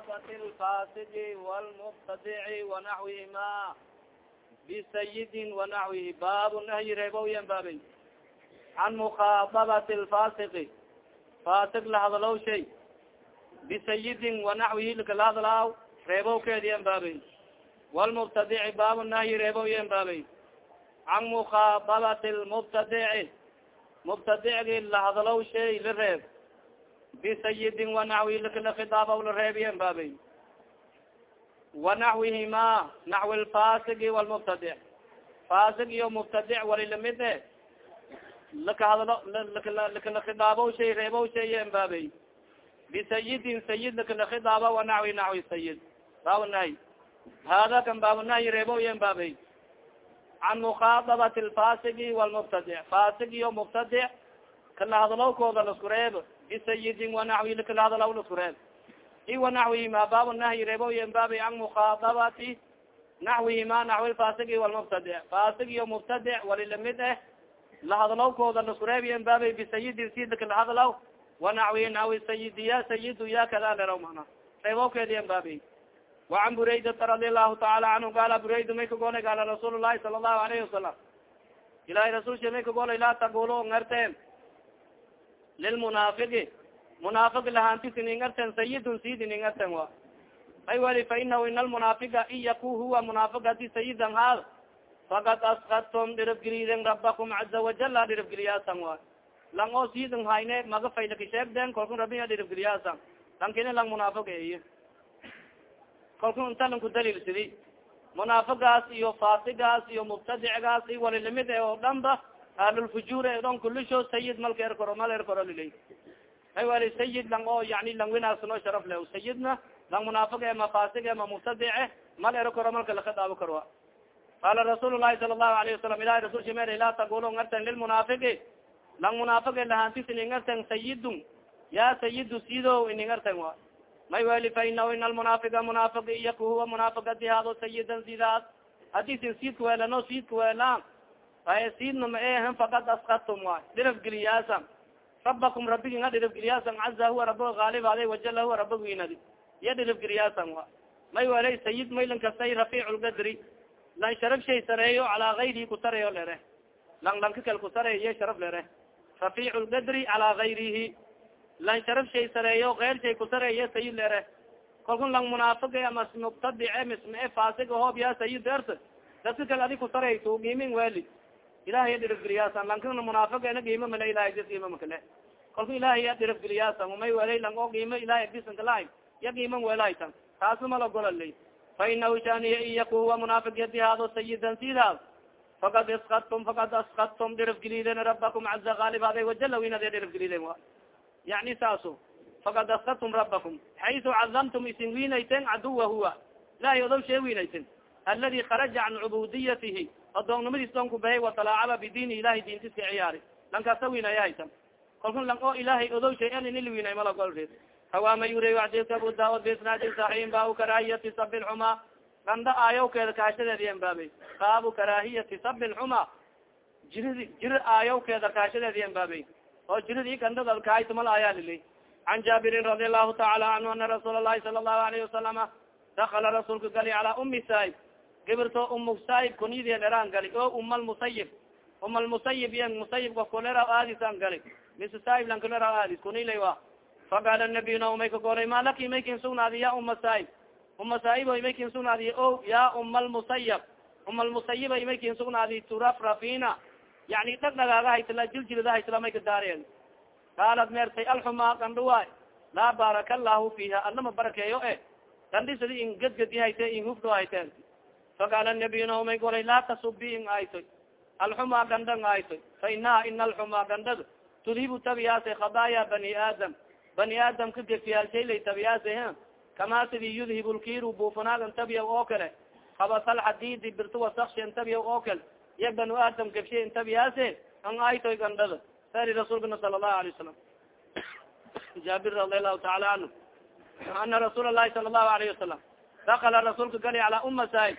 mukhaabati lfasidi wlmubtadici wanaxwihima bisayidin wanaxwihi baabu nahyi reeboyan baabay can mukhaababati lfasiki fasik lahadalow shay bisayidin wanaxwihi lakala hadlaaw reebowkeediyan baabay wlmubtadici baabu nahyi reeboyan baabay can mukhaababati lmubtadici mubtadicgi lahadalow shay la reeb bisayidin wanaxwi lakala khidaabaw la reebiyan baabay wanaxwihima naxwi lfasigi walmubtadic fasig iyo mubtadic wali la mid e lakahadlo lakala khidaabow shay reebow shayen baabay bisayidin sayid lakala khidaaba wanaxwi naxwi sayid baabnahy hada kan baabnahy reeboyen baabay can mukhaadabati lfasigi walmubtadic fasig iyo mubtadic kala hadlowkooda lasku reeb bisayidin wanaxwi lakala hadlaw lasku reeb i wanaxwihima baab nahyi reeboyen baabay can mukhaadabati naxwihima naxwi fasigi walmubtadic fasig iyo mubtadic wali lamid eh lahadlowkooda lasku reebiyen baabay bisayidin sid lakala hadlaw wanaxwi naxwi sayidi ya sayidu ya kada leraw mana reebowkeediyen baabay وعn buraydata رadi الlahu taala canhu gala burayda may kagolay gaala rasuul الlahi sala الlahu alayhi wasalam ilahi rasulsha may kagolay laa tagulo lilmunaafiqi munaafiq lahantisin ingarten sayidun sidin ingarten wa ay wali fa inahu ina almunaafiqa in yaku huwa munaafiq hadi sayidan haad fakad askadtum dhiribgeliden rabakum caza wajala dhiribgeliyaasan wa lang oo sidin hayne maga faylakisheegden kalkun rabia dhiribgeliyaasan lankini lang munaafiq ey kalku inta lang kudaliilsidi munaafigaas iyo fasigaas iyo mubtadicgaas i wali la mid oo dhan ba ahlulfujur on kulisho sayid malka erkoro mal erkoro lilay hay wali sayid lang oo yani lang winaasno sharaf leh. Sayidna lang munaafig e eh, ma fasig e eh, ma mubtadice eh, mal erkoro malka lakadaabo karoa qala rasuul lahi sala allahu alayhi wasalam ilahi rasul shimere laa tagulon arten lilmunaafigi lang munaafig e lahantis ining arten sayidun. Ya sayidu sido ining arten wa. May wali fa inahu in almunaafiga munaafig iyaku huwa munaafig adi sayidan sidaas. Hadisin sidka weelano sidka weelaan ay siidna ma ehan fakad askadtum waay dhiraf geliyaasan rabakum rabigi nga dhiraf geliyaasan caza huwa raba gaalib aday wajala huwa raba winadi iya dhiraf geliyaasan wa may welay sayid maylan kastay rafiiculgadri lan sharaf shay sareeyo calaa gayrihi kusareeyo lere lang lanka kal kusareeyo iyo sharaf lere rafiiculgadri calaa gayrihi lan sharaf shay sareeyo keer shay kusareeyo sayid lere kalkun lang munaafiqe ama mubtadice mismae fasig hoob ya sayid ert dadka kale adi kusareyto gimin weli ilahay dhirafgeliyaasan lankana munaafiqena giimo male ilahay dis giimo makale kalku ilahay ya dhirafgeliyaasan umay welay lang oo giimo ilahay agdisankalahay ya giiman welahaytan taasna mala gololay fa inahu shaniya iyaku huwa munaafiq yadi hado sayidan sidaas fakad iskadtum fakad askadtum dhirafgeliden rabakum caza gaalib aday wajala winade dhirafgeliden wa yani saaso fakad askadtum rabakum xaysu cadamtum isin winayten caduwa huwa. Ilahay odow shee winayten aladi kharaja can cubudiyatihi adoonnimadiis doon ku bahay watalaacaba bidiini ilahay diintiska ciyaari. Lankaasa winaya haysan. Kalkun lang oo ilahay odow shay an inili winay malagolreed hawaama yure adika abu daud bisnaadi saxiin baabu karaahiyati sabi lxuma ganda aayawkeeda kaashadeediyan baabay baabu karaahiyati sabi lxuma jiridi jiri aayawkeeda kaashadeediyan baabay oo jiridi gandada kaaytumal ayaa lili. Can jaabirin radi allahu taala canhu ana rasuul alahi sala allahu alayhi wasalama dakala rasuulka gali calaa umi saib gibirto umu saib kunyadien eraan gali. O uma lmusayib uma lmusayib yan musayib kofkolera aadisaan gali. Mis saib lankolera aadis kunilay wa. Faqaala nabiyuna umay kagolay ma laki may kin sugnaadi ya uma saib uma saaibo imay kin sugnaadi o ya uma lmusayab uma lmusayiba imay kin sugnaadi turafrafina yani dhag dhagaaga haytala jiljilda haytala may kadaariyen qaalat meertay alxuma gandhuwaay laa baaraka allahu fiha. Alama barakeeyo e gandhi sidi in gadgadi hayte in hufdho hayteen faqaala nabiyuna umay golay laa tasubi in aytoy alxuma gandha ng aytoy fa inaha ina alxuma gandhada tudhibu tabiyaase khadaaya bani aadam bani aadamka gefiyaalshaylay tabiyaase kamaa sidii yudhib lkiru buufanaagan tabiya oo kale habasaalxadidi birta wasakshe intabiya oo kale iya banu aadam gefshe intabiyaase ang aytoy gandhada sari rasuulkana sala allahu alay wasalam jaabir radi allahu taala canhu ana rasuul lahi sala allahu alayhi wasalam dakala rasuulka gali calaa uma saaib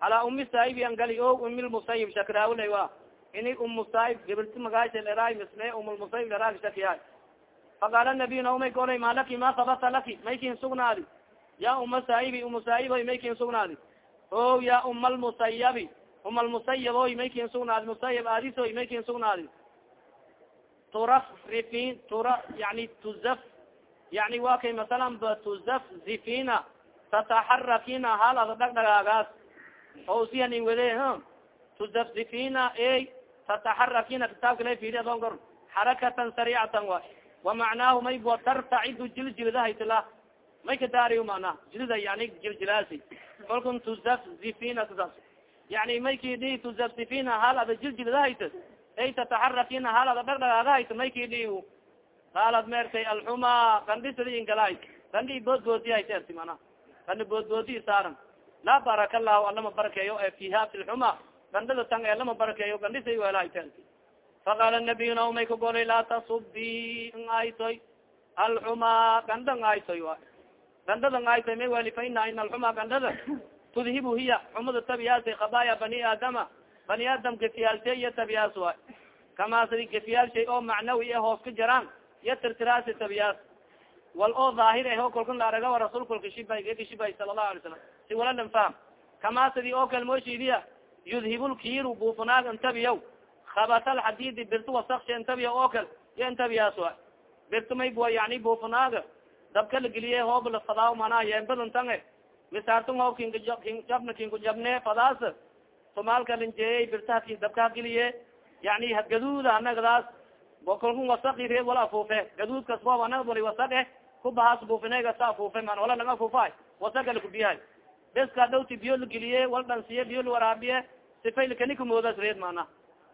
calaa umi saaib an gali o umi lmusayib shakraawilay wa. Ini umu saaib gibirti magaasha leraay misle umlmusayib leraag shakiyaay faqaala nabiyuna umay golay ma laki ma sabata laki maykin sugnaadi. Ya uma saahibi umusaahiboy maykin sugnaadi. O ya uma almusayabi uma almusayaboy maykin sugnaadi. Musayab aadisoy maykin sugnaadi. Turafrifin tura yani tuzaf yani wa kay masalan ba tuzaf zifina tataxarakina hal ada dhagdhagaagaas o siyanin wede tuzafzifina ey tataxarakina kitaabka la firi adon gor xarakatan sariicatan wa وamacnaahu may bua tartacidu jiljildahaytila may kadaariy mana jilda yani jiljilaasi kalkun tuzafzifina tusas yani may kidi tuzafzifina hal ada jiljildahayt ay tataxarakina hal ada dhagdhagaagahayt may kidi qaalad meertay alxuma kandhi sidi ingalahay kandhi boodboodiyahayt erti mana kandhi boodboodi saaran laa baraka lahu alama barakeeyo e fiha fi lxuma gandhada tan ee lama barakeeyo gandhisay welahayt erti faqaala nabiyuna umay ka golay laa tasubi ngaytoy alxuma gandha ngaytoy a gandhada ngaytoy may wali fa ina in alxuma gandhada tudhibu hiya xumada tabiyaasa khabaaya bani aadama bani aadam gefiyaalshay iyo tabiyaas wa kamaa sidi gefiyaalshay oo macnawi e hoos ka jaraan iyo tirtiraasi tabiyaas wal oo daahir aho kolkan la araga rasul kolka shibay shibay sala allahu alay salam si wala lan faham kamaa sidi oo kale mooshiidiya yudhibulkiiru buufanaag intabiyaw. Habat alxadidi birtu wasaksha intabiya oo kal iyo intabiyaas wa birtu may bua yani buufanaaga dabka la geliye hoob la fadaa manaa yeembadantange misaartun hoob kinkijabna kinkujabne fadaas somaalka linjeeyey birtaha ki dabka geliye yani gaduuda anagadaas kolkun wasaki reed wala afuufe gaduudkas boob anagad wali wasake kubahaas buufinegasa afuufe man wala lang afuufahay wasaka lakubiyahay beska dhowti biyo la geliye wal dhansiye biyo la waraabiye sifay lakanikmoodas reed mana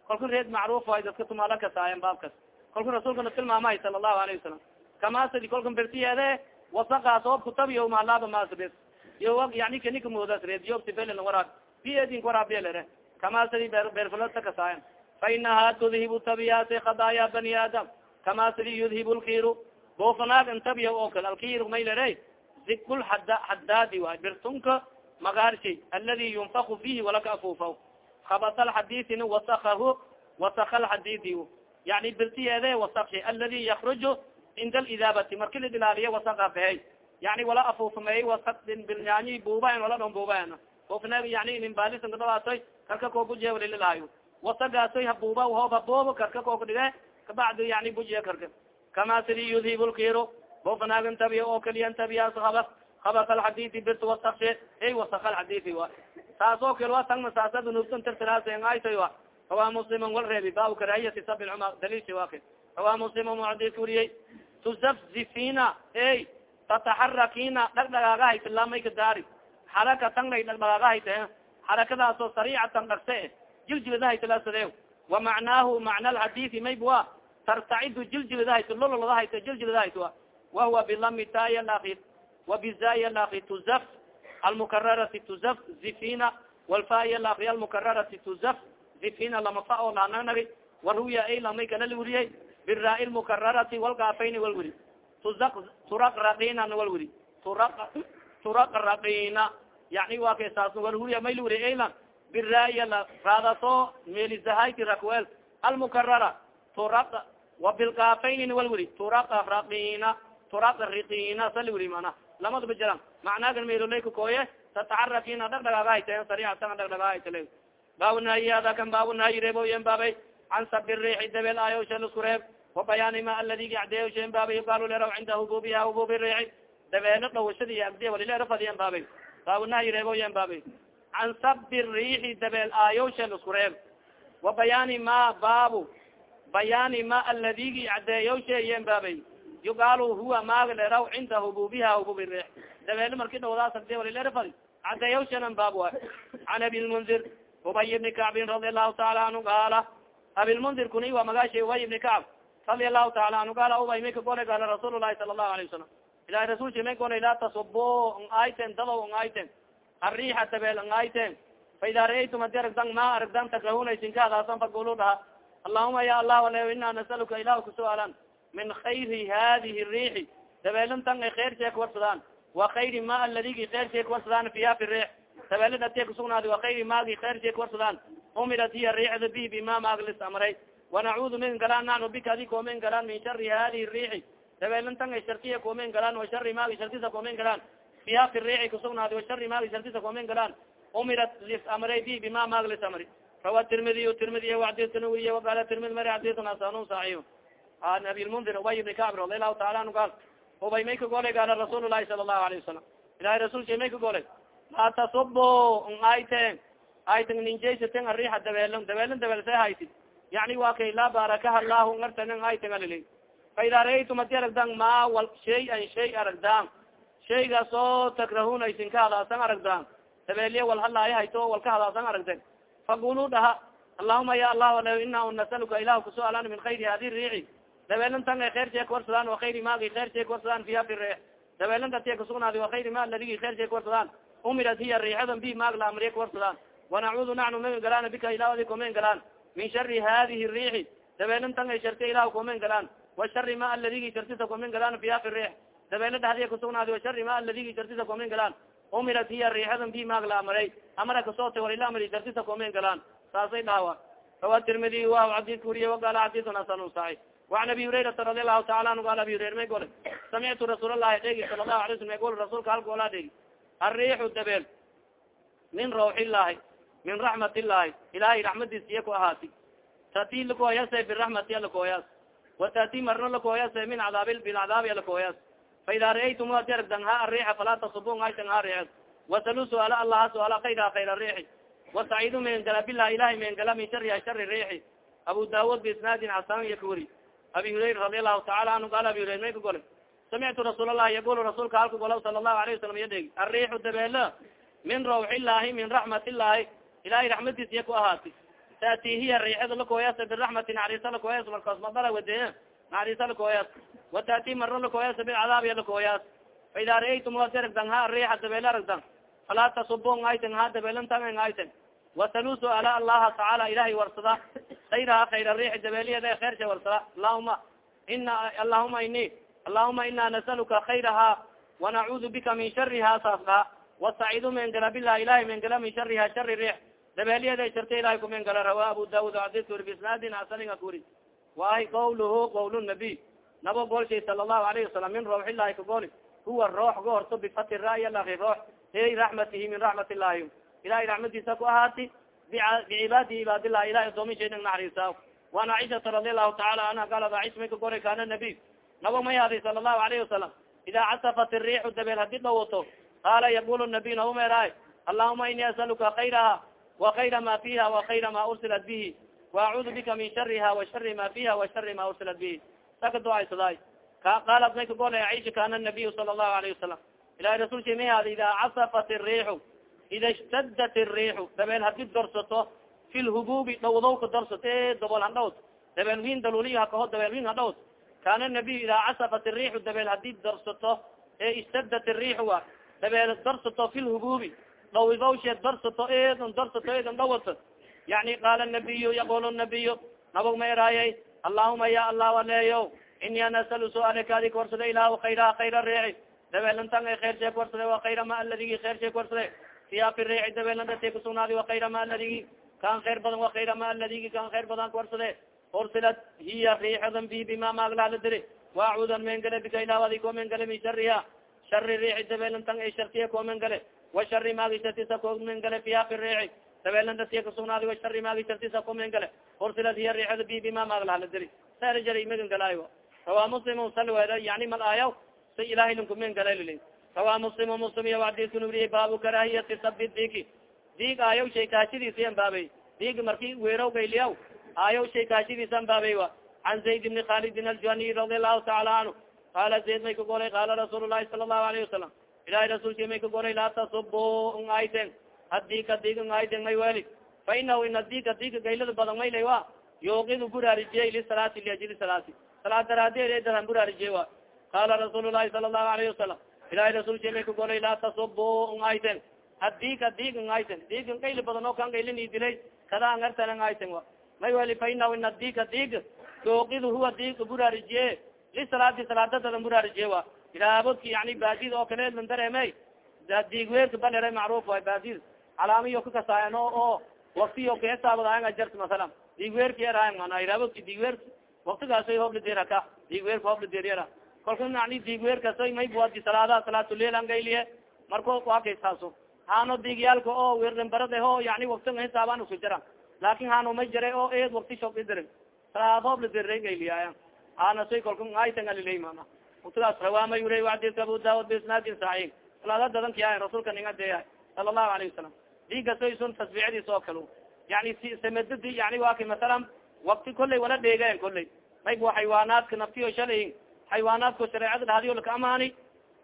kalku reed macruf ay dadka tumaala kasaayan baabkas. Kalku rasuulkana tilmaamahay sala allahu alayhi wasalam kamasadi kolkan bertiyeede wasakaas oob kutabiyo maalaaba masabes iyo yani kanikmoodas reed yob sifay waraab biedin waraabielere kamasadi beerfulata kasaayan fa inaha tudhibu tabiyaati khadaaya bani aadam. Kamasadi yudhibu lkiru boofanaag intabiya oo kale alkir maylere zikul hada hadaadi waay birtunka magaarshi aladi yunfaku fihi walaka afuufa habat alxadidina wasakahu wasaka alxadidi yani birtiyeede wasakshi aladi yakruju cinda alidaabati marki la ilaaliya wasaka behe yani wala afuufamey wasadin bilyaani buubaen wala dhon buubaen ofna yani nimbaalisan kadhawaatoy karka koo bujiya walililaayo wasagaasoy habuuba hoob habuubo karka koo kudhige kabacdi yani bujiya karka. Kama sidi yudhibu lkiru bofanaagin oo kaliyan habas habas alxadidi birta wasakshe ey wasaka alxadidi wa taas oo kale wa tangma saasa dunubtan tirtiraasaytoy wa rawaa musliman wal reebi baabu karaahiyati sabi lcuma daliilsi waki rawaa musliman mucadis wariyey tuzafzifina ey tataxarakina dhagdhagaagahay tilaamay ka daari xaraka tanglay dhagdhagaagahayte xarakadaasoo sariicatan dhagse e jiljilidahaytilasade wa macnaahu macna alxadidi maybwa tartacidu jiljilidahayt lololodahayt jiljilidahayt wa wahuwa bilami taya laakid wa bizaya laakid tuzaf almukararati tuzaf zifina walfaya laakri almukararati tuzaf zifina lama fa oo laananagi waruya ay lamay kala lawuriyey biraa lmukararati walgaafayni walwuri tuzak turaqraqina walwuri tura turaqraqina yani wa kay saas walwuriya may lawuri aylan biraya la raadaso meelizahayti rakwel almukarara turaq wa bilgaafaynin walwuri turaqraqina turaqriqina sa lamadaba jiran macnaagan meelolay kakooye tatacarakina dhagdhagaagahayten sariatan dhagdhagaahaytale baabunaayiada kan baabunaayi reeboyen baabay. Can sabi riixi dabeel aayosha lasku reeb. Wa bayaani ma aladigi acdeeyoshen baabay yuqaalu leraw cinda hububiha hububi riixi. Dabeelo dhawashadi agde walilera fadiyen baabay. Baabunaayi reeboyen baabay. Can sabi riixi dabeel aayosha lasku reeb. Wa bayaani ma baabu. Bayaani ma aladigi acdeeyosheyen baabay yuqaalu huwa maaga leraw cinda hububiha hububi riix dabeelo marki dhawdaas agde walilera fadi cadeeyawshanan baab waay can abi lmundir ubay bni kacbin radi allahu taala anhu gaala abilmundir kuni waa magaasha ubay ibni kacb radi allahu taala anhu gaala ubay may ka golay gaala rasuul lahi sala allahu alayه wasalam ilahi rasulki may golay laa tasubo ng ayten dadow ng ayten ariixa dabeel ng ayten fa ida ra'aytum adi aragdan ma aragdan takrahunaysin kaadaasan fagulu dhaha allahuma ya allah ale ina nasaluka ilahu kusualan min khayri hadihi riixi. Dabeelintan ay kheer shee kuwarsadaan wa khayri ma aladigi kheer shee kuwarsadaan fiha fi riix. Dabeelid atiya kusugnaadi wa khayri maagi kheer shee kuwarsadaan umirat hiya riixda bi bima maaglis amray. Wanacuudu min galaan nanu bika adi koomen galaan min shari hadihi riixi. Dabeelintan ay sharkiya koomen galaan wa shari maagi sharkisa koomen galaan. Fiha fi riici kusugnaadi washari maagi shartisa kumin galaan. Umirat lis amray bi bima maag lis amri rawa tirmidiy tirmidiy adiskan weriye waqala tirmidi mari adiskan hasanun saxiix an abilmundir ubay ibni kacb radi allahu taala anu gaal ubay may ka golay gaala rasuul lahi sala allahu alayhi wasalam ilahi rasulka may ka golay laa tasubo n ayten ayten ninjaysaten ariixa dabeelon dabeelon dabeelse haysid yani wa kay laa barakaha allahu ngartanen ayten alili fa ida raaytum haddii aragdan ma wal shay an shay aragdaan shaygaas oo takrahuna ka hadaasan aragdaan dabeelya wal halaayo hayto wal ka hadaasan aragden faqulu dhaha allahuma ya allah ina nasaluka ilah kusualan min khayri hadi riici dabeelantan ay kheer shee kawarsadaan wakayri maagi kheer shee kawarsadaan fiha fi riix dabeelanta tiya kasugnaadi wakayri ma ladigi kheer shee kawarsadaan umirat hiya riixadan bi maag la amriye kawarsadaan wanacuudu nacnu magan galaan bika ilaadi komen galaan. Min shari hadihi riixi dabeelantan ay sharta ilah komen galaan. Wa shari ma aladigi shartisa komen galaan fiha fi riix dabeela dhahdiya kasugnaadi wa shari ma aladigi shartisa komen galaan. Umirat hiya riixadan bi maag la amray. Amara kasoota walila amri shartisa komen galaan. Saasay dhahawa rawa tirmidi wa xadiska wuriye waqala xadisun hasan saxix وan abi hurairata radi alahu taala anhu al abi hurayr may gole samictu rasuul allahi dhegi sala lahu alay slam may gol rasulka hal goola dhegi arriixu dabeel min rawx illahi min raxmat illahi ilahay raxmadiis iya ku ahaati tati lakooyase biraxmati alakooyaas wa tati marno lakooyase min cadaabi bilcadaabi alakooyaas fa ida ra'aytum adi aragdan ha arriixa falaa tasubun aytan ha riixed wasalu suaala allaha suaala kayra kayra riixi wasaciidu mengala bilah ilahay mengala min shariha shari riixi abu daawud biisnaadin xasan iyo ka weri abi hurayra radi allahu taala anhu qaal abi hurayr may ka golay samictu rasuul allahi yaqul rasuulka halka golaw sala allahu alayhi wasalam iya dhegi arriixu dabeelo min rawx illahi min raxmat illahi ilahay raxmadiis iya ku ahaati. Taati hiya riixada lakooyasa biraxmati naxariisa lakooyas markaas madala wade naxariisa lakooyas wa taati marno lakooyasa bilcadaabiya lakooyaas fa ida ra'aytum aragdan ha arriixa dabeelo aragdan falaa tasubun ayten ha dabeelantan ayten wasalusu ala allaha tacaala ilahay warsada kayraha kayra riixi dabeeliyada kheersha warsada allahuma ina allahuma ini allahuma ina nasaluka kayraha wanacuudu bika min shariha saas dhaha wasacidu mengala bilah ilahay mengala min shariha shari riix dabeeliyada sharta ilahay ku mengala rawa abu daud adis uri bisnaadin hasaninga kuri waahi qawluhu qawl nabiy nabo golshay sala allahu alayhi wasalam min rawx illahi ka goli huwa roox ga horto bifati ra'y laki roox hey raxmatihi min raxmat illahi ilahay raxmadiisa ku ahaati bicibaadi cibaadilah ilahay adoomin shay nag naxariisa waan aishata radi allahu taala anha galad aish may ka goray kana nabiy nabo may haday sala allahu alayhi wasalam ida casafat riixu dabeel haddii dhawato qaala yaqul nabiy nabo meeraay allahuma ini asaluka kayraha wa kayra ma fiha wa kayra ma ursilat bihi waacuudu bika min shariha wa shari ma fiha wa shari ma ursilat bihi saka ducaysaday qaalat may ka golay aisha kana nabiy sala allahu alayhi wasalam ilahay rasulki may hada ida casafat riixu ida stadt riixu dabeel hadi dorsato fi lhububi dhowdowka dorsate dabol hadhawd dabeel win daluliy hakaho dabeel win hadhawd kaana nabiy idaa casafat riixu dabeel haddii dorsato e stadt riixu wa dabeel dorsato fi lhububi dhawidawshe dorsato edn dorsato edn dhawato yani qaala nabiyu yaqul nabiyu nabog ma eraayay allahuma ya allah ini an asalu sualika adi kawarsada ilah kayra kayra riixi dabeel intan ay khair shee kawarsade wa kayra ma aladigi khair shee kawarsade fiya fi riixi dabeelandate kusugnaadi wakayra ma aladigi kan khayr badan wakayra ma aladigi kan khayr badan kuwarsade ursilat hiya riixadan bi bima maaglala diri. Waacudan mengale bika ilawadi ko mengale min shariha shari riixi dabeelantan ay shartiya ko mengale wa shari maagi shartisa ko mengale fiya fi riixi dabeelantatiya kusugnaadi wa shari maagi shartisa ko mengale ursilat hiya riixada bi bima maaglala diri. Sar jari magan galaayo rawa muslim salweda yani mal aayaw. Si ilahay lankumengalal rawa muslim muslim iya adiskan wuriye baabu karahiyati sabi digi dig aayaw shay kaashadiisan baabay dig marki weeraw gayliyaw aayaw shay kaashadiisan baabay wa can zayd bni khalidin aljani radi allahu taala canhu qaala zayd may ka golay qaala rasuul lahi sala allahu alayhi wasalam ilahay rasuulki may ka golay laa tasubo ng ayten hadika dig ng ayten may weli fa inahu in adika diga gaylada badan maylay wa yuuqidu buraarijiye lisalaati liajli salaati salaad daraadeed daran buraarijiye wa qaala rasuul lahi sala allahu alayhi wasalam ilahay rasulki may ka golay laa tasubo ng ayten hadika dig ng ayten dig gayli badan oo kan gaylini dilay kada angartan ng ayten wa? May weli fa inahu in adika dig yuuqidu huwa dig buraarijiye lisalaati salaadadadan buraarijiye wa? Ilaabodki yani baadid oo kale lan dareemey digweerka balera macruf way baadid calaamiyo kakasaayan o oo waktiyo kahesaabadaanga jart masalan. Digweerki erayan mana ilaabodki digweer waktigaasay hoobladeeraka digweerka hoobladeeryara kalka yani digweerkasoy may buadi salaadaha salaatuleil an gayliye marka waa kay saaso hano digyaalka oo wirdinbarade ho yani wakti hisaabaan isku jira laakin hano may jira oo eed wakti shodidirin salaadoob ladirreygayliyaaya hana say kolka ngaytangaliley mana waktigaas rawaama ure adidka abu daud bisnaadin saxiix salaada dadankiya rasuulka ninga deya sala allahu alayhi wasalam diga saysun tasbiicdiis oo kale yani samadadi yani waa kay masalan wakti kolley wala dheegeen kolley mayb wa xaywaanaadka naftiyo shalay xaywaanaadka shareecada dhahdiyo laka amaani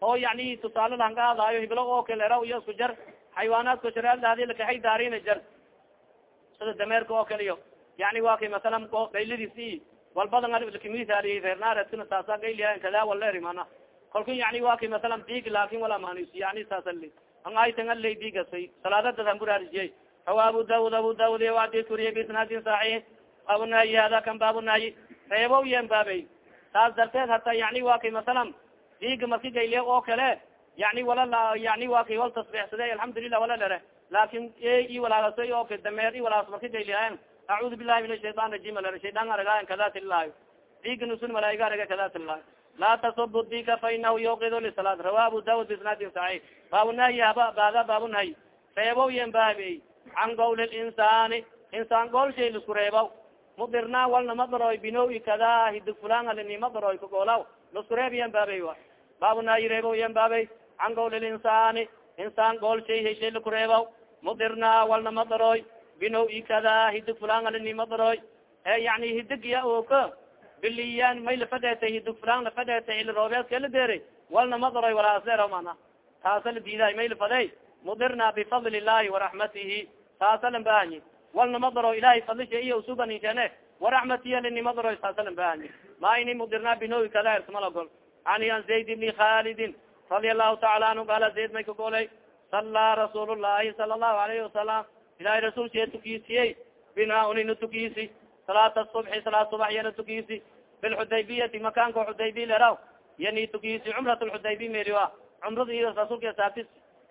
oo yani tusaale lahangaadaayo hiblo oo kale era iyo isku jar xaywaanaadka shareecada dhahdiyo lakahay daarina jar. Sida dameerka oo kale iyo yani waa kay masalan gayladiisi walbadan lakimisaaliy reernaareedkana saasa gayliya kada waleri mana kalku yani waa kay masalan dig laakin wala maanis yani saasali an aytan aley digasay salaadadasan buraariyey rawa abu daud abu daud wadi kuriye bisnaadin saxiix baabunaayi hada kan baabunaayi reebo yen baabey saas darteed hata yani waa kay masalan diga marki gayliya oo kale yani wala yani waa kay wal tasbixsade alxamdulilah wala lere. Laakin i walaagasay oo ka dameer i walaagas marki gayliyaen acuudu bilahi min ashaytan rajim lere. Shaydan aragayan kadatilahi diga nusun malaa'iga araga kadatilahi laa tasub dika fainahu yuqidu lisalaat. Rawa abu daud bisnaadin saxiix. Baabunaayi haba baada baabunaayi reebo yen baabey can qawl linsani insaan gool lisku reebaw mudirna walna madaroy binowi kada hidig fulan alini madaroy kagolaw lasku reeb yan baabey wa baabunaayi reebo yan baabey can linsani insaan gool shay heshay laku reebaw mudirna walna madaroy binowi kada hidig fulan alini madaroy e hidigiya oka biliyan may lafadheetay hidig fulan lafadheetay ili roobeedka la deeray walna madaroy walaasleero mana taasa la diiday may lafadey mudirna bifadli illahi waraxmatihi taasa lan bahanyi walna madaro ilahay fadlisha iyo usubaninshane waraxmatiya lini madaro taasa lan bahanyi ma ini mudirna binowi kada ersamalagol ani an zayd bni khalidin radia allahu taala anhu qaala zayd may kagolay sallaa rasuul llahi sala allahu alayhi wasalam ilahay rasuulshiya tukiisiyey bina unina tukiisi salaata subxi salaat subax yana tukiisi bilxudaybiyati makaanka xudaybiya leraw yani tukiisi cumrat lxudaybiya meliwa cumrada iyo saabtis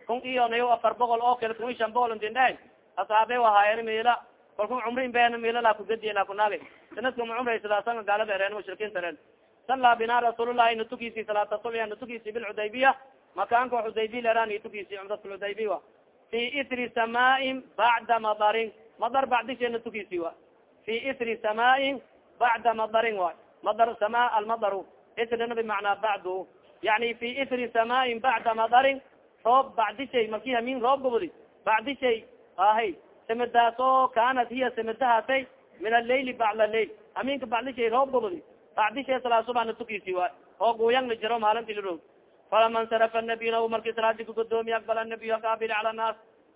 kun iyo nayo afar boqol oo kale kun i shan boqol ndindhe asaabe wahaayeen mila kalku cumrin been mila la kugadiye la kunaage sanadkama cumraysadaasan gaalada ereen mushrikiinta ereen sallaa bina rasuulullahi na tukisi salaata subya na tukisi bilxudaybiya makaanka xudaybiya leran i tukisi cumrat lxudaybiya fi itri samaain bacda madarin madar bacdishe na tukisi wa fi itri samaain bacda madarin wa madar sama almadaru itrina bimacnaa bacdu yani fi itri samaain bacda madarin roob bacdishay marki hamin roob gobodi bacdishay ahay samadaas oo kaanat hiya samadahaasay min alail bacda lail haminka bacdishay roob gobodi bacdishay salaa subana tukisi waay oo guyang la jiro maalinti lirog falama nsarafa nabiy na marki salaadi kugodoomiy aqbala nabiy akaabili cala naas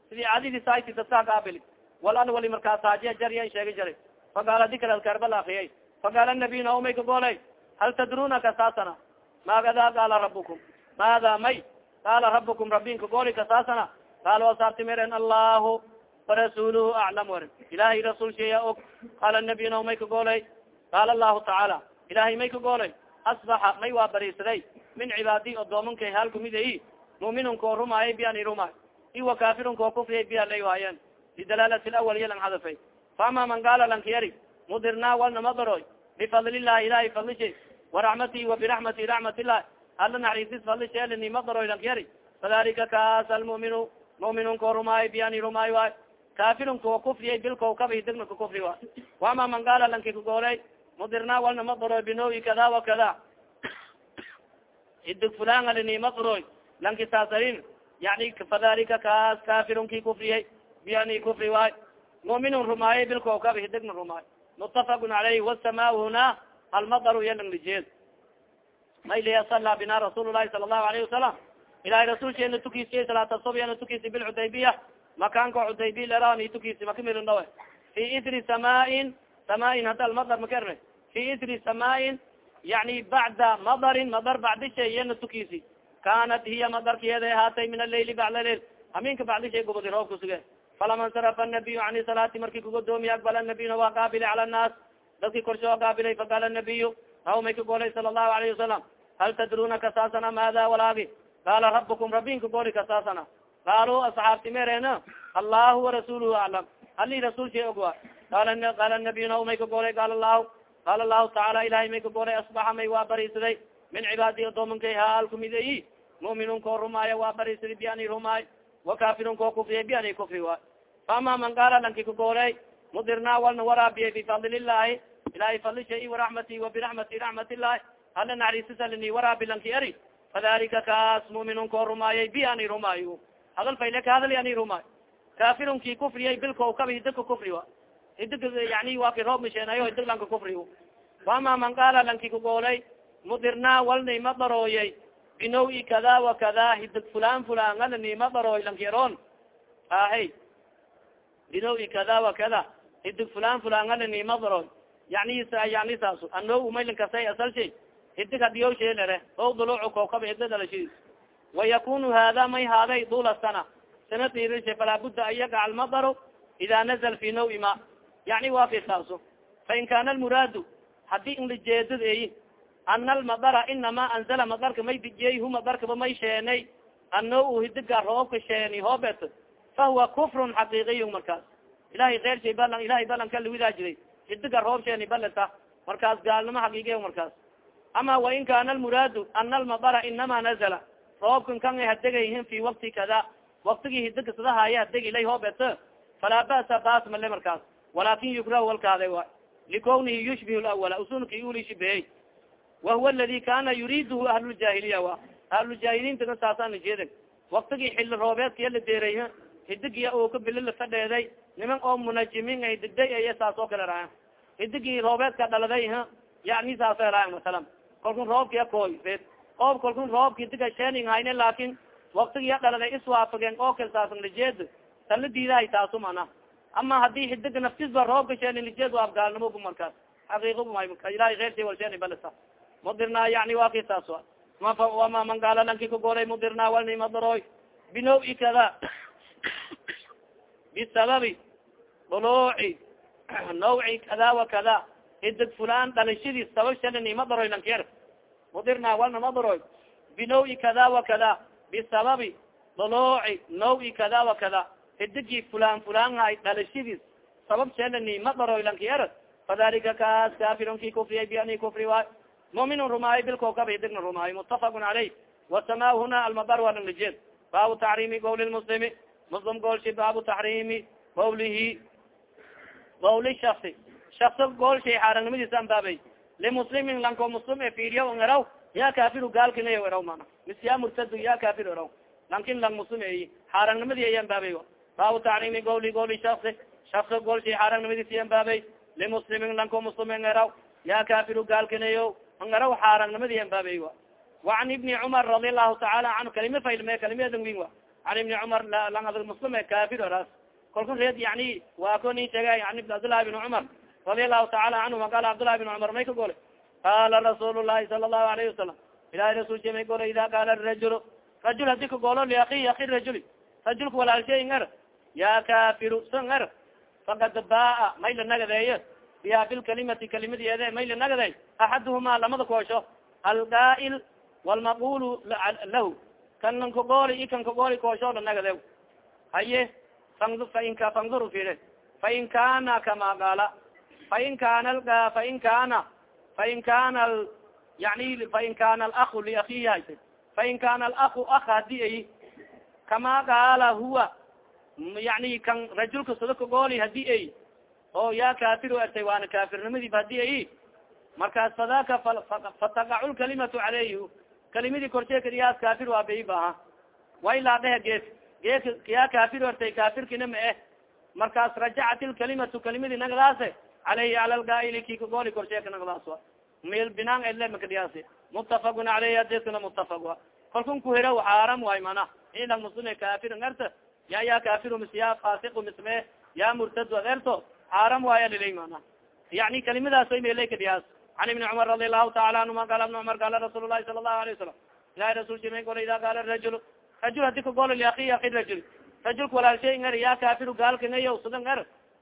sidii cadidi sayti dadka akaabili wal an wali markaas haajiya jarya sheegi jaray faqaala dikr alkarbal akriyay faqaala nabiy na umay kagolay hal tadruna kasaasana maagada qaala rabukum maada may qaala rabukum rabinka gooli kasaasana qaal wasaartimeren allahu warasuluhu aclam wer ilahay rasuul sheeya og qaala nabiyna may ka goolay qaala allahu tacaala ilahay may ka goolay asbaxa may waa barisaday min cibaadi odoomanka hal kumid ai muminunko rumaayay bian rumay iwa kafirunko kufriyay biya lay waayeen lidalaalati lawal iya lang hadafay faama man gaala lankiyari mudirna walna madaroy bifadlillahi ilahay fadlishay waraxmatihi wa biraxmati raxmatilah alla naxariisis fadlisheelini madaroy lankiyari fadalika kaas almuminu muminunko rumaay biyani rumaay waay kafirunko kufriyay bilkowkaba hidigna ka kufri wa wama man gaala lanki kagoolay mudirna walna madaroy binowi kada wa kada hidig fulan alini madaroy lanki saasarin yani fadalika kaas kafirunki kufriyay biyani kufri waay. Muminun rumaayay bilkowkaba hidigna rumaay. Mutafaqun alayh wasama huna almadaru yalanglijeed mayliya sala bina rasuul lahi sala allahu alayhi wasalam ilahay rasulsheena tukisiye salaata subyana tukisi bilxudaybiya makaanka xudaybiya lerani tukisi makamirin dhawe fi itri samaain samaain hadda almadar makarne fi itri samaain yani bacda madarin madar bacdishay yana tukisi kanat hiya madarkiyada ahaatay min alaili bacda lail haminka bacdishay gubadi roob kusuge. Falama nsarafa nabiyu ani salaati marki kugodoomiya aqbala nabiyuna waa qaabili cala annaas dadki korshoo qaabilay faqaala nabiyu naw may ka golay sala allahu alayhi wasalam hal tadruna kasaasana maada walaagi qaala rabukum rabinka goli kasaasana qaalu asxaabti merena allahu warasuluhu aclam ali rasul shay ogwa qaala qaala nabiyu naw may ka golay qaala lahu qaala lahu tacaala ilahay may ka golay asbaxa may waa barisaday min cibaadi adoomankay haal kumid ayi muminun koo rumaaya waa barisidi biani rumaay wakafirun koo kufriya biani kufri waay faama man gaala lanki kagooley mudirnaa walna waraabiyay bifadli illahi ilahay fadli shay waraxmati wabiraxmati raxmat illahi hala naxariisisalini waraabi lanki eri fadalika kaas muminun koo rumaayay bi ani rumaayo hadal fayle ka hadali ani rumaayo kafirun ki kufriyay bilko kaba hidika kufri wa hidig yani waa ki roob misheenayo hidig lanka kufri faama man qaala lanki kagoolay mudirnaa walni ma darooyay binawi kada wa kada hidig fulan fulan ala nima darooy lanki eron ahe binawi kada wa kada hidig fulan fulan ala nima darooy yani yani saas ano umaylinkasay asal shay hidig hadiyo sheelere o dulucu kokaba hidda dhalashiis wayakunu hada may haaday dula sana sana dirisha falaa budda an yagaca almadaru ida nazl fi nawi ma yani waa kisaaso fain kana almuraadu haddii in lajeedad eyi ana almadara inama anzala madarka may dijiyey hu madarkaba may sheenay ano u hidiga roobka sheeni hoobet fahuwa kufrun xaqiiqiy markaas ilahay keer shay balan ilahay balanka lawidaa jiray hidiga roob sheeni baleta markaas gaalnimo xaqiiqiy markaas ama wain kana almuraadu ana almadara inama nazala roobkan kan hadegayhin fi wakti kada waktigi hidiga sadahaaye hadeg ilay hoobet falaa basa bas male markaas walakin yukrah walkaada wa likownihi yushbih lawala usunki uli shibehey wahuwa aladi kana yuriidhu ahluljahiliya wa. Ahluljahiliintana saasaan jeeda waktigi xili roobeedkaya la deeray hidigiya oo ka bili lafadheeday niman oo munajimin hidigday aya saas oo kale raaya hidigi roobeedka dhaladay yani saasa raaya masalan. Kalkun roobkiya koy red oob kalkun roobka hidiga sheening hayne laakin waktigiya dhaladay iswaafageen oo kale saasan lajeed tan la diidahay taasu mana ama haddii hidiga naftisba roobka sheenin lajeed waa afgaalnimo markaas xaqiiqo ilahay keyrsa wal sheeni balisa mudirnaa yani wa ki saas wama man gaala lanki kagolay mudirnaa walnima daroy binawi kada bisababi duluuci nawci kada wa kada hidig fulan dhalashadii sabab shalanima daroy lanker mudirnaa walnama daroy binawi kada wa kada bisababi duluuci nawi kada wa kada. Hidigi fulan fulan hay dhalashadiis sabab shalanima daroy lanker fadalika kaas kafirunki kufriyay biani kufri waay mumin rumaayo bilkokaba hidigna rumaayo mutafaq aleyh wasama huna almadar walanlijed baabu taxrimi gawli lmuslimi muslim goolshi baabu taxrimi gawlihi gawli shasi shaksa goolshay xaaragnimadiisa anbaabay limuslimin lanko muslim e fiiriya eraw ya kafiru gaalkina eraw mana mis ya murtad ya kafir eraw lankin lang muslim eyi xaaragnimadi ay anbaabay baabu taxrimi gawli gawli shasi shaksa goolshay xaaragnimadiisi anbaabay limuslimin lanko muslim eraw ya kafiru gaalkinayo angaraw xaaragnimadi anbaabay wa وan ibni cmar radi alahu taala anhu kalima faylme kalimadan win wa an ibni cumar lang adag muslim kafir oras kalku reed yani waa ko nin sheega an cabdllahi bn cumar radi alahu taala canhuma qala cabdllahi bn cumar may ka gole qala rasuul lahi sala الlahu alayhi wasalam ilahi rasulki may gole ida qala rajul rajul hadi ka golo liaki aki rajuli rajulka walaalshay ngar ya kafiru sa ngar fakad baa may la nagadeeyo biha bilkalimati kalimadiede may la nagaday axaduhuma lamada koosho alqail walmaqul lahu kan lan kagooli i kan kagooli koosho la nagade haye fainka fandur fire fain kana kama qaala fain kana fain kana fain kana yani fain kana alahu liakihi hayse fain kana alahu ak hadi ay kama qaala huwa yani kan rajulka sada kagooli hadi ay oo ya kafir ertay waana kafirnimadib hadi ay markaas fadaka fataqacu lkalimatu caleyh kalimadii korshe kadiyaas kafir waa bay baha wailaa dhehe gees gees ya kafir ertay kafirkina ma eh markaas rajacat ilkalimatu kalimadii nagdaase caleyhi cala lgaaili ki kagooli korsheeka nagdaas wa mil binaan ele makadiyaas mutafaqun caleyhi hadiskana mutafaq wa kalkun kuhira xaaram waay mana ilan muslime kafir erta ya ya kafir mis ya fasiq misme ya murtad erto xaaram waaya lilay mana yani kalimadaas way mele kadiyaas an ibni cumar radi allahu taala anhuma qala ibn cumar qala rasuul lahi sala allahu alayه wasalam ilahi rasulki may gola ida qaala rajul rajul hadi kagolo liaki aki rajul rajulka walaalshay ngar ya kafiru gaalka sada ngar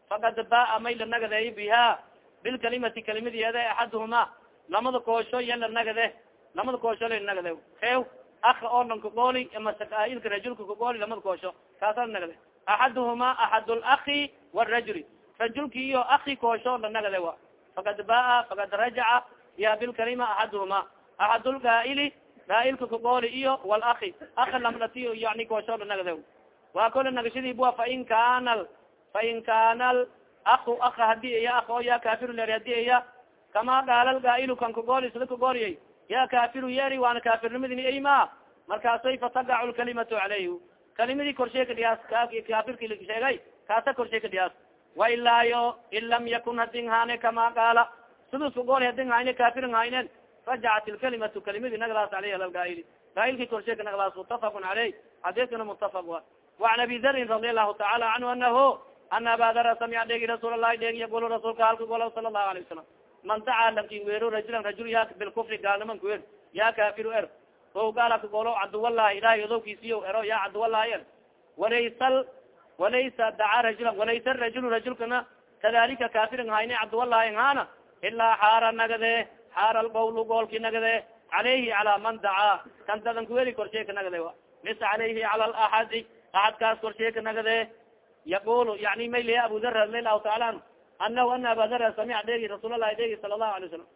fakad baa may la nagadeey biha bilkalimati kalimadiyeede axaduhuma lamada koosho iya la nagade lamada koosho la nagade. Ew aka oo lan kagooli ama sakaailka rajulka kagooli lamada koosho kaasa la nagade. Axaduhuma axad laki wrajuli rajulki iyo aki koosho la nagade wa. Fakad baa fakad rajaca biha bilkalima axaduhuma. Axad lgaaili gaailka kagooli iyo walaki aki lamdhati yani kooshoodha nagde waa kola nagashadii bua fain kana fain kana aku aka haddii iya ak oo ya kafiru ler haddii iya kama gaalal gaa'ilu kan kagooli sida kagooliyay ya kafiru yeri waana kafirnimadini ayma markaasay fatagacu lkalimatu calayh kalimadii korshay ka dhiyaas kafirki sheegay kaasa korshay ka dhiyaas wailaayo in lam yakun hadin haane kama gaala sidus kagooli hadin hayne kafirin haynen rajacat ilkalimatu kalimadi nagdaas aleyh algaaili gaailki korshay ka nagdaas mutafaqun caleyh xadiskana mutafaq wa وan abi darin radi allahu taala canhu anahu ana abadara samia dheegi rasuul alahi dheegi yaqul rasuulka halka golo sala lahu alayه wasalam man dacaa laakiin weero rajulan rajul yaa bilkufri gaalnimanka weer yaa kaafiru er o gaalaka golo cabduwalahi ilahay odowkiisiyo ero yaa cabduwalahi er walaysa walaysa dacaa rajulan walaysa rajulu rajulkana kadalika kaafirin hayne cabduwalahi haana ilaa xaara nagade xaara alqawlu goolki nagade calayhi calaa man dacaa kantadan kuweeri korsheeka nagade a mis calayhi cala laxadi axadkaas korsheeka nagade yaqulu yani mayliya abu dar radi lahu taala anhu anahu ana aba dar samic dheegi rasuul allahi dheegi sala allahu alay wasalam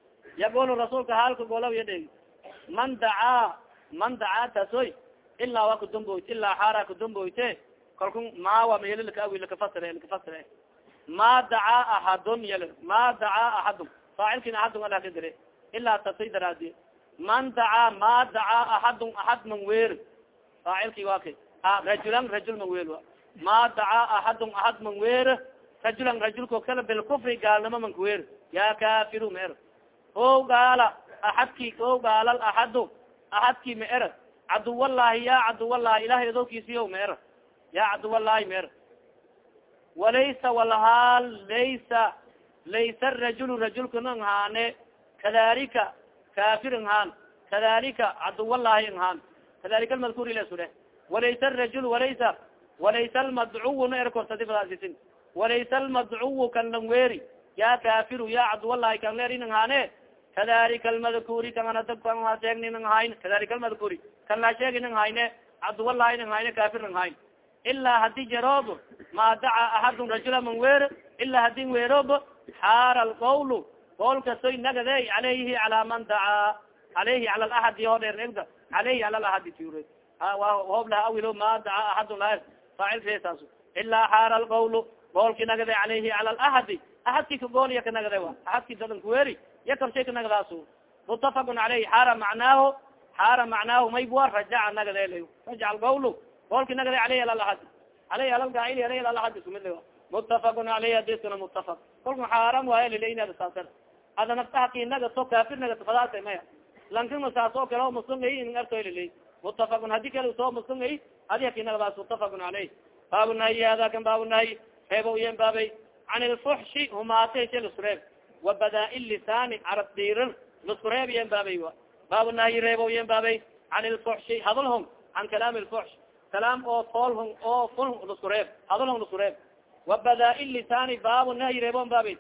yaqulu rasuulka haalka golaw ya dheegi man dacaa man dacaa tasoy ilaa waa kudumboyt ilaa xaara kudumboyte kalku maawa meel lakawi lakafasire lakafasire ma dacaa axadun yal ma dacaa axadun faacilkin axadun ala ka dire ilaa tasay daraadi man dacaa ma dacaa axadun axad man weer faacilki waa kay rajulan rajul man weer ma dacaa axadun axad man weer rajulan rajulko kala bilkufri gaalnimo man kuweer ya kafiru ma er o gaala axadki o gaalal axadu axadki ma er caduwalahi ya caduwalahi ilahay adowkiisiyo ma er ya caduwalahi ma er walaysa walhaal laysa laysa rajul rajulka nang haane. Kadalika kafir ng haan. Kadalika caduwalahi ng haan. Kadalika almadkur ila sure walaysa rajul walaysa walaysa almadcuw na erkortadifadaasisin walaysa almadcuw kan lang weeri ya kafiru ya caduwalahi kan leer inang haane kadalika almadkuri kananaa sheegni nang hayn kadalika almadkuri kan laa sheegi nang hayne caduwalahi nang hayne nang hayn ilaa haddii jaroob ma daca axadun rajula man weer ilaa hadin weerob xaara alqawl qawl kasoy nagade alayhi cala man dacaa alayhi cala laadi hodheerda alayhi cala laadi ture hoob laha awilo ma daca axadun la faacilkesaas ilaa xaara alqawl goolki nagade alayhi cala lahadi ahadki ka gool ya ka nagade a ahadki dadan kuweeri ya korshay ka nagdaas mutafaqun alayhi xaara macnaahu xaara macnaahu maybua rajaca nagade la rajaca alqawl goolki nagade alayhi ala lahadi alayhi alalgail alayhi ala lahadi iskumid la mutafaqun alayhi hadiskana mutafaq kolka xaaram waayo lilaynada saasar. Ada naftaha naga so kafir naga fadaasa maya. Lankina saas oo kale muslimay in arto lilay mutafaqun hadi kale soo muslimay hadi hakinagadaas mutafaqun alayh baabu nahyi hada kan baabu nahyi reebo yen baabay can ilfuxshi humaate she lusreeb wa badaa lisaani carab diiran lusku reeb yen baabay baabu nahyi reebo yen baabay can ilfuxshi hadal hong can kalaam ilfuxsh kalaam oo fool hong oo ful lusku reeb hadal hong lusku reeb wa badaa lisaani baabu nahyi reebon baabay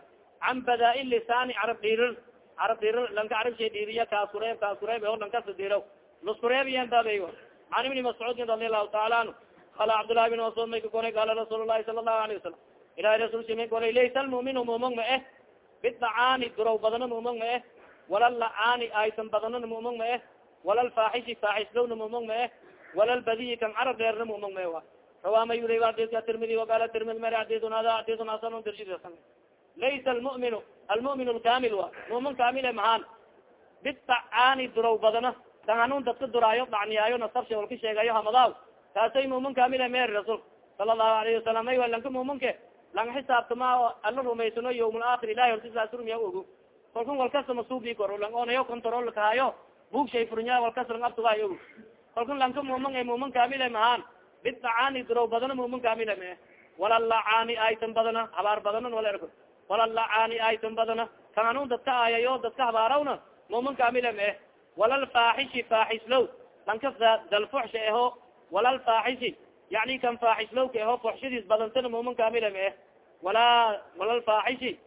can badaa lisaani carab dhiirir carab dhiirir lanka carab shay dhiiriya kaaskureeb kaaskureeb o lankasa diro luskureeb yen baabay can ibni mascuudin radi allahu taala anhu qala cabdullahi bin mascuud may ka koray qaala rasuul lahi sala allahu alayه wasalam ilahi rasulsi may koray laysa almu'minu mumong ma eh bidacaani durow badano mumong ma eh wala lacaani aysan badanona mumong ma eh wala lfaaxishi faaxisdowna mumong ma eh wala lbadiyi kan carab dheerna mumong ma eh wa rawama yuri adika tirmidi waqala tirmidi mari adidun hada adidun hasan dirshidsan laysa almu'minu almu'min lkamil wa mumin kamil e mahaan bidacaani durow badana kan hanun dadka duraayo dhacniyaayo nasabsha walka sheegayo hamadaw kaasay mumin kamile mer rasuulka sala allahu alayhi wasalam ay lanka muminke lang xisaabtama ala rumaysano yawm laakhir ilahi hortisaasrumiya ogo kalkun walkasa masuubi koro lang onayo control kahaayo bug shay furinya walkasa lang abtugahay ogo kalkun lanka mumin e mumin kamile mahaan bidacaani durow badana mumin kamile me wala lacaani aytan badana habaar badanan wala erko wala lacaani aytan badana. Kan anun dadka aayayo dadka habaarawna mumin kamile me wala lfaaxishi faaxislow. Lanka dalfuxsha eho wala lfaaxishi yani kan faaxislowka eho fuxshadiis badantana mumin kamila ma eh wala wala lfaaxishi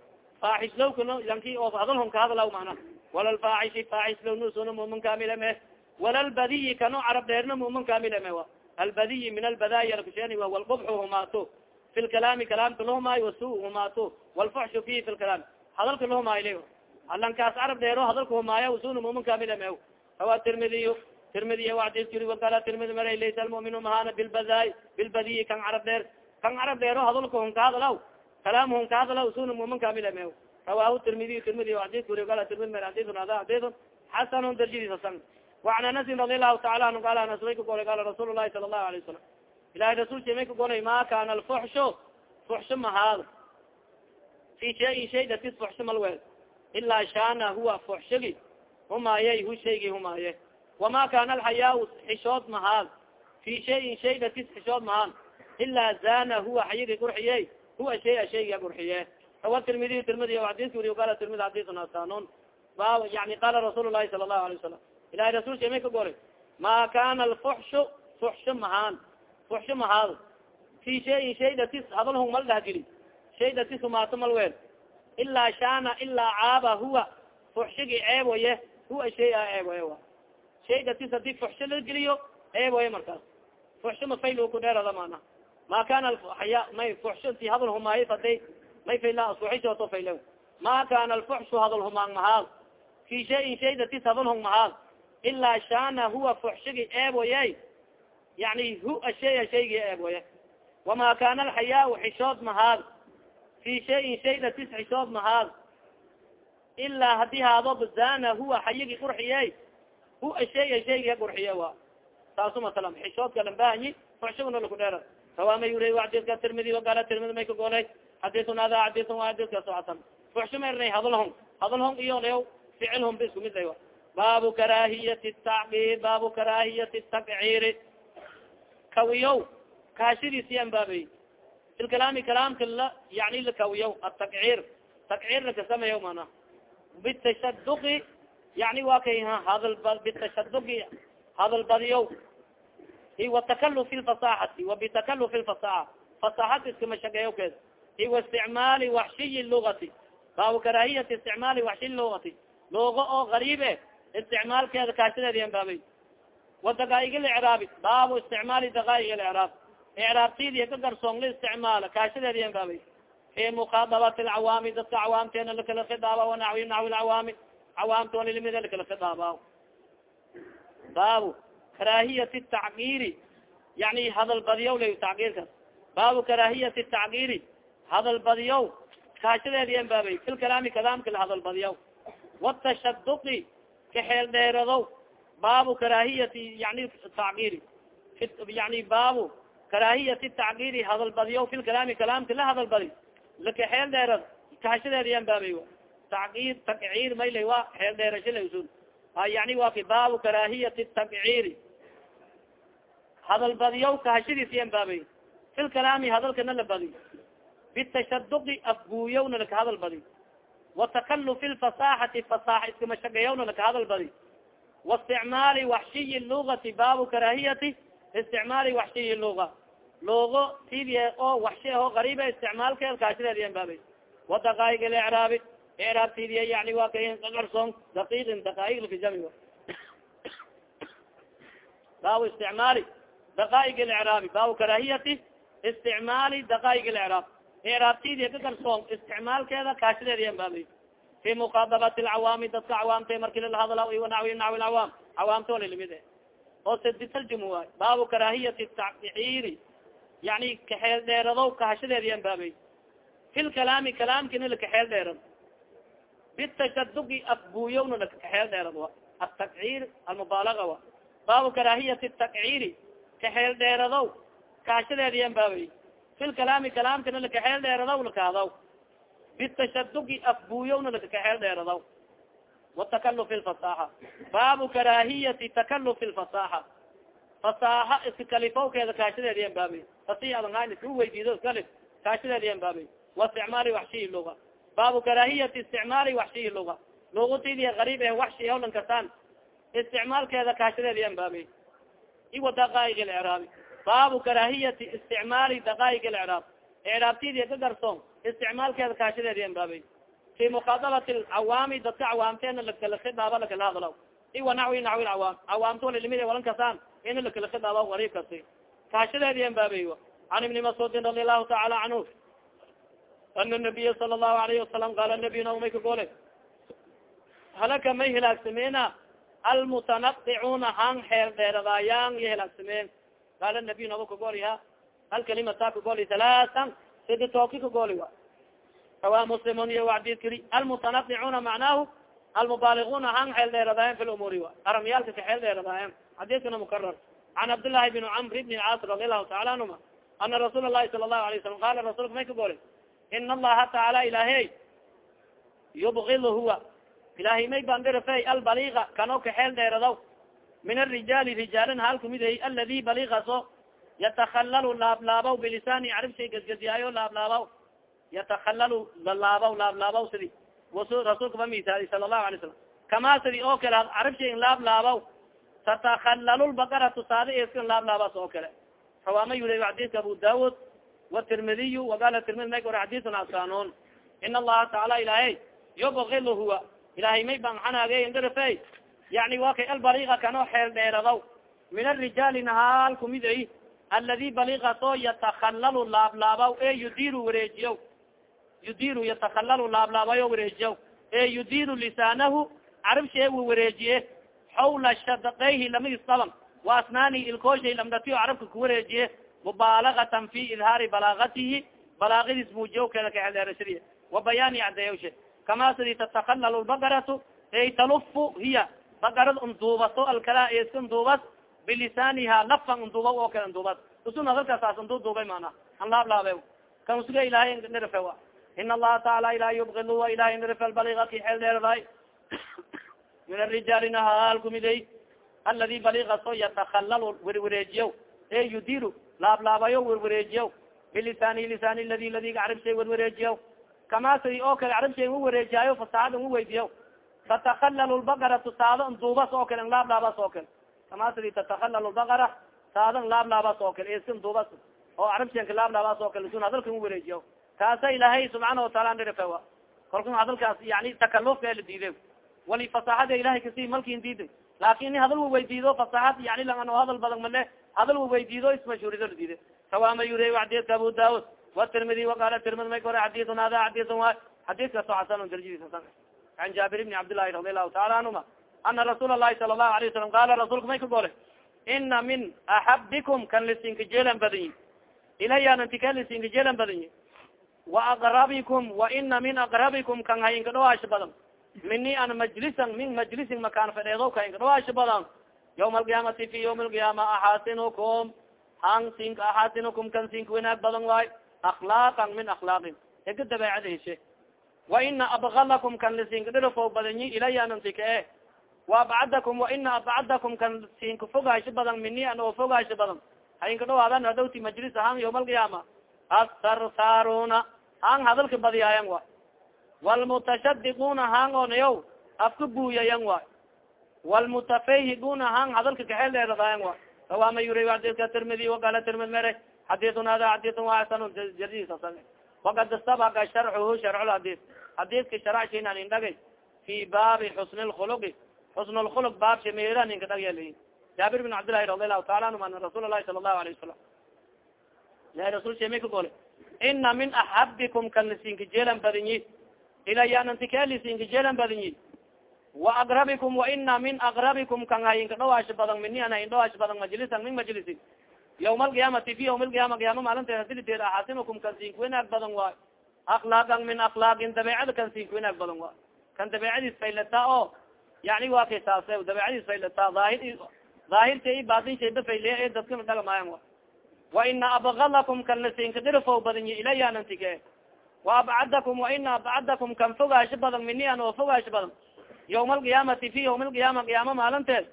faaxislowkana lanki oo hadalhon ka hadlaw mana wala lfaaxishi faaxislow nusuna mumin kamila ma eh wala lbadiyi kano carab dheerna mumin kamila ma wa. Albadiyi min albadaya lakusheni wa walqubxu humaato. Fi lkalaami kalaamka lahumaayo wasu humaato. Walfuxshu fihi fi lkalaam hadalka lahumaayo le lankaas carab dheero hadalka humaaya usuna mumin kamila ma rawa tirmidiy tirmidi wadis juri wakala tirmidi maray laysa almuminu mahana bilbaday bilbadiyi kan carab dheer kan carab dheero hadalka hun ka hadalaw kalaam hun ka hadalaw suna mumin kamil me rawahu tirmidi tirmidi adis juri wakala tirmidi mar adisun ada adisun xasanun darjidis hasan وan anasin radi lahu taala anu qala anas may ka golay qala rasuul lahi sala الlahu alayه wasalam ilahay rasulki may ka golay ma kana alfuxshu fuxsho mahaad fi shayin shay datis fuxsho malweel ilaa shaana huwa foxshagi humaaye hu shaygii humaaye wama kana alxayaau xishood mahaan fi shayin shay lakis xishood mahaan ilaa zana huwa xayigi qurxiye huwa shay shayga qurxiye awa tirmidiy tirmidi adiska wuriy gaala tirmidi xadisun hasanun ba yani qala rasuul lahi sala lahu alayه wasalam ilahi rasul shamay ka goray ma kana alfuxshu fuxsho mahaan fuxsho mahaado fi shayin shay lakis hadal hung mal dhahjiri shay lakis humaato mal weel ilaa shana ilaa caaba huwa fuxshigi ceeboye huwa shay a ceeboye a shay datis haddii fuxsho la geliyo ceeboye markaas fuxsho mafayl ku dheerada mana ma kana aya may fuxsho inti hadal humaayo faday may fayla fuxishooto fayle ma kana alfuxshu hadal humaan mahaad fi shayin shay datis hadal hung mahaad ilaa shana huwa fuxshigi eeboye yani hu ashaya shaygi eeboye wama kana alxayaa xishood mahaad fi shayin shay datis xishood mahaad ilaa haddii haado zana huwa xayigi qurxiye hu ashaya shaygi qurxiye wa taasu masalam xishoodka lambahanyi fuxshiguna laku dheera rawaama yuri adidka tirmidi wagala tirmidi may ka golay xadisun ada xadisun wa adidkaas xasan fuxsho ma ernay hadalhong hadalhong iyo leo ficilhom ba isku mid lay baabu karahiyati tacqib baabu karahiyati takciri kawiyow kaashadiisi an baabay fi kalaami kalaamka la yani lakawiyow atakcir takcir lakasameeya mana bitashaduqi yani wa kay hadal bitashaduqi hadal badiyow i watakalufi lfasaxati wa bitakalufi lfasaxa fasaxat iskama shageeyo keed i wa isticmaali waxshiyi lugati baabu karahiyati isticmaali waxshiyi lugati luga oo gariibe isticmaalkeeda kaashadeedi an baabay wa daqaaig licraabi baabu isticmaali daqaaig licraab icraabtidi ka garsoon la isticmaala kaashadeedi an baabay fi mukhaadabat alcawaami dadka cawaamteena lakala khidaaba wanawi naxwi lcawaami cawaamta walilimida lakala khidaaba baabu karaahiyati tacqiiri yani hadal badiyaw la tacqiirkaas baabu karaahiyati tacqiiri hadal badiyaw kaashadeedi an baabay fil kalaami kalaamka la hadal badiyaw watashaduqi kaxeel dheeradow baabu karaahiyati yani tacqiiri yani baabu karaahiyati tacqiiri hadal badiyo fi lkalaami kalaamka la hadal badi lakaxeel dheerad kahashadeedi yan baabay tacqiir takciir maylay wa xeel dheerasho la usul yani wa ki baabu karaahiyati takciiri hadal badiyo kahashadiis yan baabay. Fi lkalaami hadalkana la badi. Bitashaduqi afguuyowna laka hadal badi. Watakalufi lfasaxati fasaxa iskamashagayawna laka hadal badi. Waisticmaali waxshiyi lugati baabu karaahiyati isticmaali waxshiyi luga lugo tidi oo waxshi aho gariiba isticmaalkeed kaashideed yan baabay wadaqaaig licraabi icraab tidiya yani waa ka qarsoon daqiiqin daqaaig lkijami baabu isticmaali daqaaig licraabi baabu karaahiyati isticmaali daqaaig licraab icraabtidiya ka garsoon isticmaalkeeda kaashideed yan baabay fi mukadabat lcawaami dadka cawaamta marki lala hadla nawi nawi cawaam cawaamta wala limid e oo sadisaljum waay. Baabu karaahiyati tacciiri yani kaxeel dheerado kahashadeed yan baabay. Fi lkalaami kalaamkina lakaxeel dheerad bitashaduqi afbuuyowna lakaxeel dheerad wa atacciir almubaalaga wa baabu karaahiyati takciiri kaxeel dheerado kahashadeed yan baabay. Fi lkalaami kalaamkina lakaxeel dheeradaw lakaadaw bitashaduqi afbuuyowna lakakaxeel dheeradaw watakalufi lfasaxa baabu karaahiyati takalufi lfasaxa fasaxa iska kalifowkeeda kaashadeed yan baabay fasi adan iska weydiido iskalif kaashadeed yan baabay wa isticmaali waxshiyi luga baabu karaahiyati isticmaali waxshiyi luga lugutidi gariib eh waxshi hawlan kasaan isticmaalkeeda kaashadeed yan baabay iwa daqaaig licraabi baabu karaahiyati isticmaali daqaaig licraab icraabtidi ka garsoon isticmaalkeeda kaashadeed yan baabay fi mukhaadabati lcawaami dadka cawaamteena lakala khidaaba lakala hadlaw iwa nawi nawi cawaam cawaamta wala limid walan kasaan ina lakala khidaaba gariib kasi kaashadeed yan baabay can ibni mascuudin radi allahu taala canhu ana nabiya sala allahu alayhi wasalam qaala nabiyuna umay ka gole halaka may hilaagsameena almutanaqicuna han xeel dheeradaayan iyo helaagsameen qaala nabiy naba kagoliha alkalimata kagoli halaasan sidi tooki kagoli wa rawa muslimun iyo wacdid kiri almutanaqicuna macnaahu almubaliguna han xeel dheeradaayan fi lumuuri aramyaalka ka xeel dheeradaayan xadiiskana mukarar can cabdillaahi bn camr bn caas radi allahu taala anhuma ana rasuul lahi sala lahu alay salam qala rasulka may kagoli in allaha taala ilaahey yubgid huwa ilahay may bandirafe albaliga kano kaxeel dheeradaw min arijaali rijaalin hal kumiday aladi baligaso yatakalalu laablaabaw bilisaani caribshay gasgaziyaayo laablaabaw yatakalalu lalaabaw laablaabaw sidi rasuulka ba misaali sala lahu alay salam kama sidi oo kale caribshay in laablaabaw. Tatakalalu lbakaratu saadi eskan laablaabas oo kale. Rawama yuli xadiska abu daawud watirmidiy waqala tirmidi may ora xadisun asanon in allaha taala ilahay yubgil huwa. Ilahay may ban xanaage indarafe yani wa kay albaliga kanoo xeel dheeradaw. Min arijaali nahaal kumid ay aladi baligaso yatakalalu laablaabaw e yudiru wareejiyaw yudiru yatakalalu laablaabayo wareejiyaw e yudiru lisaanahu carabshee wu wareejiye. Xawla shadaqayhi lamadis daban wa asnaani ilkooshay lamdatiyo carabka kuwareejiye mubaalagatan fi idhaari balaagatihi. Balaagadiis muujiyaw keeda ka xeeldheerashadiy wa bayaani cadeeyawshe kama sidi tatakalalu lbakaratu ay talufu hiya. Bakarad unduubato alkala eska unduubas bilisaaniha lafan unduuba oo kale unduubas usun hadalkaasaas undu duubay mana an laablaabe kan usuga ilahay nirfe wa in allaha taala ilahay yubgil wa ilahay nirfe albaliga ki xeel dheerdaay min arijaali nahaal kumiday aladi baligaso yatakalalu werwareejiyaw e yudiru laablaabayo werwareejiyaw bilisaani lisaani ladi ladiga caribshay werwareejiyaw kama sidi oo kale carabshay u wareejiyaayo fasaxada u weydiya tatakalalu lbakaratu saada nduubas oo kale laablaabas oo kale kama sidi tatakalalu lbakara laablaabas oo kale iska nduubas oo carabshanka laablaabas oo kale sun hadalka u taasa ilaahay subxaana wataala andhirifewa kalkun hadalkaas yani takalufka la diide wali fasaxada ilahay kasi malkin diido laakin ni hadal wa weydiido fasaxad yani langan oo hadal badan male hadal wa weydiido ismashurido la diide sawa ma yuriy xadiidka abu daud watirmidi waqala tirmid may kore xadiiun hada xadiiun wa xadiidka so xasan darjadiis hasan an jaabir ibni cabdillahi radi allahu taala anhuma ana rasuul alahi sala allahu alayh wasalam qala rasuulka may ka gole ina min axabikum kan lisinkajeelan badanyi ilayaananti kan lisinkajeelan badanyi وaaqrabikum waina min aqrabikum kan hayinka dhawaasha badan. Mini an majlisan min majlisin makaan fadheedo ka inka dhawaasha badan. Yawma alqiyaamati fi ywmi alqiyaama axaasinukum han sink axaasinukum kan sink wanaag badan waay. Aklaaqan min aklaaqin ega dabeecada heshe wa ina abgalakum kan lasinkadhirafo badanyi ilayanantika e wa abcadakum wa ina abcadakum kan sinka fogaasho badan mini an oo fogaasho badan. Hainka dhawaadan hadowti majlis ahaan yawma alqiyaama asarsaaruna han hadalka badiyaayan wa. Walmutashadiquna han onayo afka buuyayan wa. Walmutafayhiguna han hadalka kaxeel dheeradaayan wa. Rawama yuri adika tirmidi wakala tirmid mere xadiun hada xadiun waasan jadiisa wakad sabaka sharxuhu sharc lxadis xadiska sharcshin an indhagay fi baabi xusni lkhuluqi xusn lkhuluq baabsha meera ninka dhagyal jaabir bin cabdillahi radi allahu taala anhum ana rasuul lahi sala allahu alayه wasalam ilahi rasul shemay ka gole ina min axabikum kan lisinka jeelan badinyi. Ilayanantika lisinka jeelan badinyi. وaaqrabikum waina min aqrabikum kan hayinka dhawaasha badan mini an hayin dhawaasha badan majlisan min majlisin. Yawma alqiyaamati fi yawma alqiyaama qiyama maalinteed hadiliteed axaasinukum kan sink winaag badan waay aklaaqan min aklaaqin dabeecada kan sink winaag badan waay kan dabeecadiis faylata oo yani waa kay saase dabeecadiis faylata aahir daahirta i baatin shayba fayle e dadkana dhagamaayan wa waina abgalakum kan lasinka dirafo badanyi ilayanantige waabcadakum waina abcadakum kan fogaasho badan mini an oo fogaasho badan yawma alqiyaamati fi yawma alqiyaama qiyaama maalinteed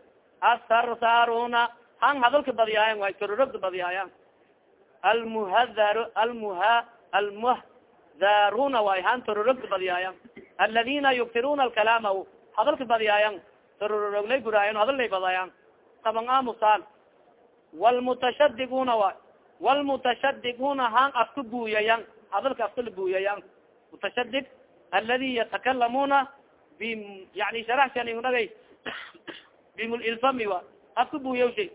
asarsaaruna han hadalka badiyaayan way tororogda badiyaayan almuhadar almuha almuhdaruna way han tororogda badiyaayan aladina yuktiruna alkalaama hadalka badiyaayan tororoglay guraayan hadal lay badaayan taban amusaan walmutashadiquna way walmutashadiquna han afka buuyayan hadalka afka la buuyayan mutashadiq aladi yatakalamuna bi yani sharaxshanigay bimulilfami wa afka buuyawshay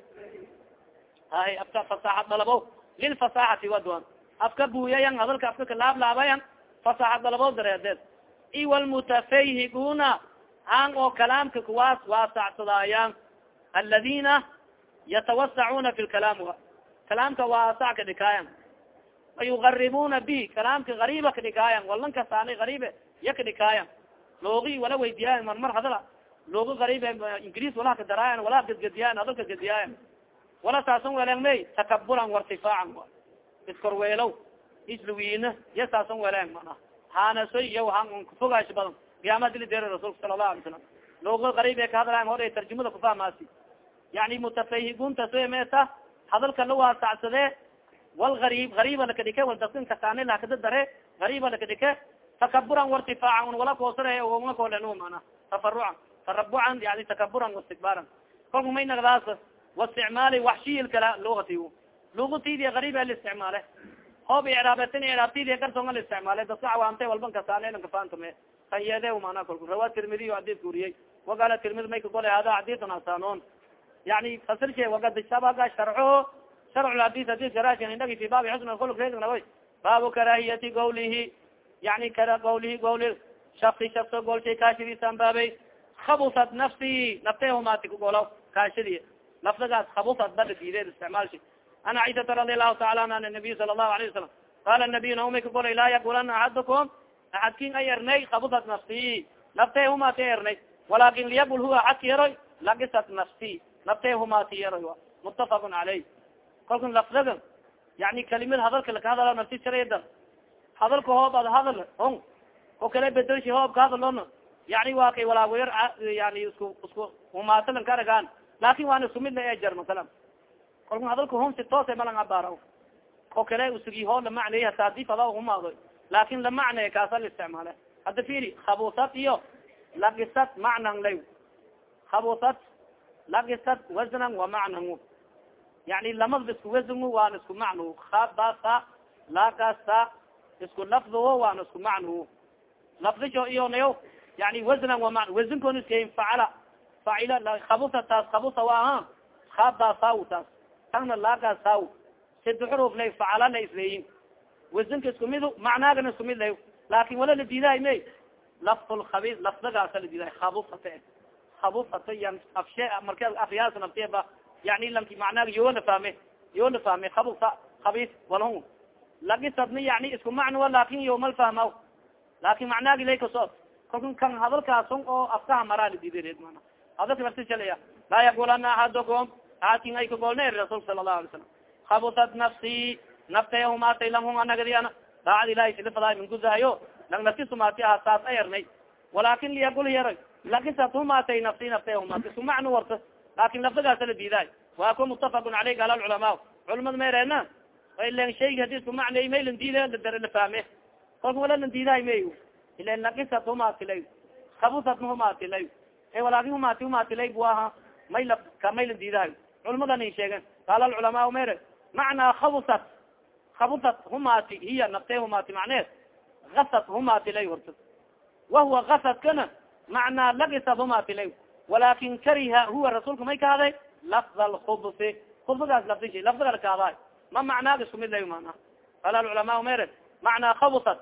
hay afka fasaaxad dalabo lilfasaaxati waduan afka buuyayan hadalka afka kalaablaabayan fasaaxad dalabo dareedeed i walmutafayhiguna an oo kalaamka kuwaas waasacsadaayaan aladina yatawasacuna fi lkalaam kalaamka waasac ka dhikaayan wayugaribuna bi kalaamka gariiba ka dhikaayan walan kasaana gariibe ya ka dhikaayan loogi wala weydiyaayan mar mar hadala loogo gariibe ingiriis walaha ka daraayan walaha gadgadiyaayan hadalka gadiyaayan wala saasan weleen may takaburan wartifaacan iskorweelow isluwiina ya saasan weleen mana haanaso iyo han kufogaash badan qiyaama dili deer rasulka sala allahu alay salam loogo gariib e ka hadlayan hor tarjumada kufahmaasi yani mutafahigunta soemeta hadalka la waasacsade wal garib gariba lakadhike wal daskin kasaane lakada dare gariba lakadhike takaburan wartifaacan wala koosare oma kolen mana tafarucan tarabucan yani takaburan wastikbaaran kolku may nagdaas wasticmaali waxshiil kala lugati lugatidi garib a laisticmaale hoob icraabetin icraabtidi garson la isticmaale. Daska cawaamte walban kasaane kafaantame kan yeede mana kolku. Rawa tirmidiy adidka uriyey wagala tirmidi may kagole hada xadisan hasanon yani fasirke wagadsabaga sharco sharc hadis hadis garashin indhagi fi baabi xusn khulq reegnaoy baabu karahiyati gawlihi yani kara gawlihi gawli shaki shakso golshay kaashadiisan baabay khabusat nafsi naftee humaati kugolaw kaashadi lafdigaas khabusat bala diideed isticmaalshi an caishata radi allahu taala anha an nabiy sala allahu alayه wasalam qala nabiy naumay kagolay laa yakulana axadukum axadkin ay ernay khabusat nafsi naftee humaati ernay walakin liyakul huwa axadka yaroy lagisat nafsi naftee humaati yaroy mutafaq caleyh kalka lafdaga yani kalimad hadalka lakahadala nafti shareda hadalka hoob ad hadal on o kale bedelshi hoob ka hadalon yani waa kay walaawayar yani isku isku humaatalan ka aragaan laakin waana isku mid la ejar masalan kalka hadalka hon si toose malang abaara o kale usugi hoo la macnay hata haddii fada humaado laakin la macnay kaasa la isticmaale hadda firi khabusat iyo lagisat macnan lay khabusat lagisat wasnan wa macnan yani lamadba isku wasnu waana isku macnu abasa lagasa isku lafdo waana isku macnu lafdijo iyo nayo yani wasnan wa man wasankoon iskayin facala facila kabusa taas kabusa wa aha khabasaw taas tagna lagasaw sida xuruf lay facala la isleeyin wasanka isku midu macnaagana isku mid lay laakin wala la diidahay may lafdulkhabi lafdagaasa la diidahay kabusata kabusata yan afshe marke afyaas naftiba yani lanki macnaag yoo la fahme yoo la fahme kabusa kabis walhun lagisadna yani isku macnoa laakin yo mal fahma laakin macnaagi lay kaso kalka kan hadalkaasun oo afkaha maraa la diidareed mana hadalka nafti shalaya laa yaqulana axadukum axadkin ay kagolna rasulka sala allahu alay salam kabusat nafsi naftay humaatay lang hung anagadiana daacad ilahi silifadaay mingudahayo lang nafti sumaati aha saas a yarnay walakin liyagul yaray lakisat humaatay nafsi naftay macno warta laakin lafdigaasa la diidaay waa ku mutafaqun caleyh gaala culamaa culamada mereena ilan shayga haddii isku macnay may lan diida ladare la fahme kolka wala lan diidahay may ilan lakisat humaatilay kabusat ma humaatilay e walaakin humaati humaatilay bu aha may la ka may lan diidahay culamadan ay qaala alculamaa mere macnaa kabusat kabusat humaati hiya naftee humaati macneed gasat humaatilay horta wahuwa gasadkana macnaa lagisat humaatilay walakin kariha huwa rasuulka may kahaaday lafd alkubsi kubsigaas lafdishi lafdiga lakahadaay ma macnaag isku mid lay mana qala alculamaa mere macnaa kabusat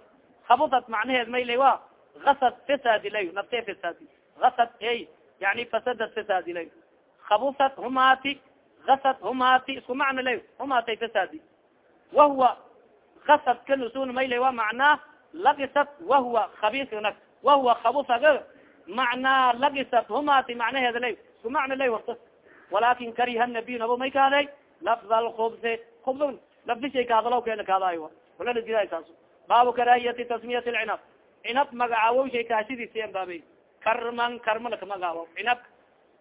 kabusat macnaheed may lay wa gasad fasaadi lay naftee fasaadi gasad ey yani fasadad fasaadi lay kabusat humaati gasad humaati isku macno lay humaatay fasaadi wahuwa gasad ka nusun may lay wa macnaa lagisat wahuwa kabiska wahuwa kabusaga macnaa lagisat humaati macnaheeda lay isku macno lay warta. Walakin kariha nabiy nabo may kahaaday lafd alkubsi kubs lafdishay kahadalaw keena kahadayo wala lajidaay saas baabu karahiyati tasmiyat lcinab cinab magacaawow shay kaashidiisi an baabey karman karma laka magaawo cinab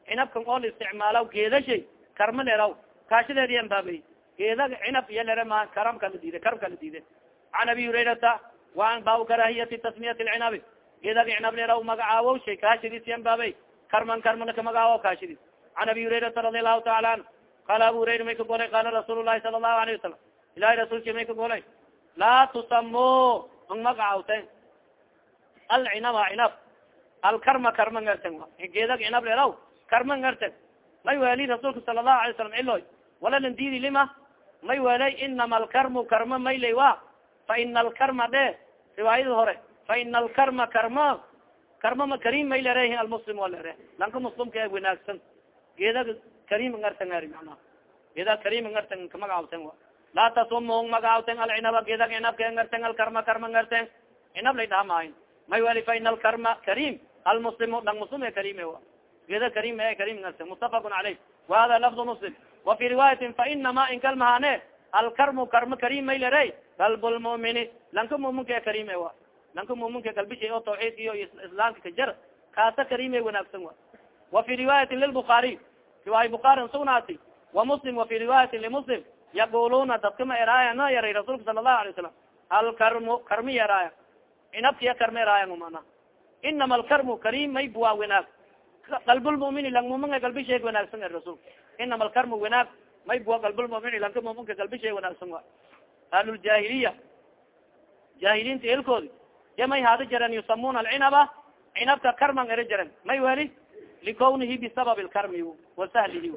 cinabkan oo la isticmaalaw geedashay karma leraw kaashideedi an baabey geeda cinab iyo lere ma karamka la diiday karamka la diiday. Can abi hurayrata waan baabu karahiyati tasmiyat lcinabi geedag cinab leraw magacaawow shay kaashidiisi an baabey karman karma laka magaawo kaashidis can abi hurayrata radi allahu taala anhu qaala abu hurayra may ka golay qaala rasuul lahi sala allahu alayه wasalam ilahi rasulki may ka golay laa tusamo ang magacaawten alcinaba cinab alkarma karma ngarten geedag cinab leraw karma ngarten may weli rasuulka sala allahu alay salam ciloy wala lan diidi lima may welay inama alkarmu karma maylay wa fa ina alkarma dhe riwaayada hore fa ina alkarma karma karma karim may lere almuslim wa lere lanka muslimka e wanaagsan geedaga karim ngartan ari mana geeda karim ngartan kamagaawten wa laa tasumung magaawten alcinaba geedag cinabka ngarten alkarma karma ngarten cinab lay dhahamaayin may wali fa in alkarma karim almuslimu lang muslim e karim wa geeda karim e karim ngarten mutafaqun caleyh wa hada lafdu muslim wa fi riwaayatin fa inama inkalmahane alkarmu karma karim may lere qalb lmumini lanka muminka e karim e wa lanka muminka galbishay oo tawxiid iyo islaamka kajar kaasa karime wanaagsan wa. Wa fi riwaayatin lilbukaariy riwaaya bukaarin sugnaati wa muslim wa fi riwaayatin limuslim yaquluna dadkama eraaya na yaray rasuulka sala allahu alay salam alkarmu karmi eraaya inabkiya karma eraayan mana. Inama alkarmu karim may buwa wanaag. Qalbulmumini lang muminka galbishay wanaagsan er rasulka inama alkarmu wanaag may buwa qalbulmumini lanka muminka galbishay wanaagsan wa. Ahluljahiliya jahiliinta elkoodi ya may hada jaren yusamuna alcinaba. Cinabka karman eri jaren may weli likawnihi bisabab lkarmi wasahlihi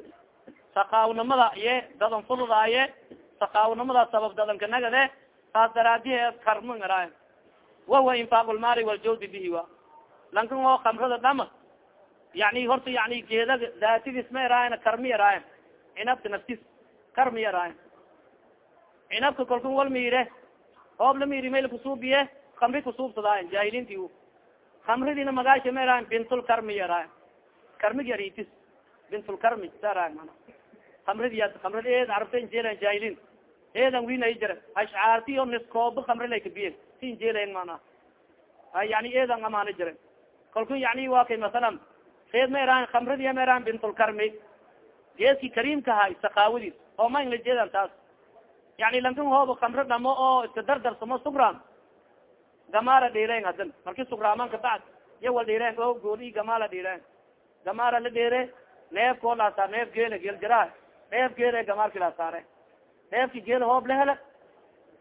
sakaawnimada ye dadan fududaaye sakaawnimada sabab dadanka nagade saas daraadihe karman eraay wahuwa infaaq lmaali waljawdi bihi lankan oo kamrada dhama yani horta yani geeda daatidis ma eraayan karmi eraayan cinabka naftis karmi eraayan cinabka kalkun wal hoob la miiri mayl kusuubiye kamri kusuubsadaayan jahiliinti kamridina magaasha ma eraayan bintulkarmi eraayan karmig yaritis bintulkarmi sa eraayan mana kamridi kamrid eed carabta injeelayan jahiliin eedan winay jira ashcaarti o niskooba kamri lay kabiyen si injeelayan mana yani eedan amaana jiren kalku yani wa kay masalan eed ma eraayan kamridiya ma eraayan bintulkarmi geeski kariimka hay sakaawadiis oo ma ingla jeedan taas yani lankan hooba kamro dhamo oo iska dardarsamo sugraan gamara dhiren hadan marki sugraaman kabacd iya wal dhiren o gooli gamala dhiren gamara la dhere neef koo laasaa neef geele geel neef geele gamarki laasaare neefki geel hoob la hele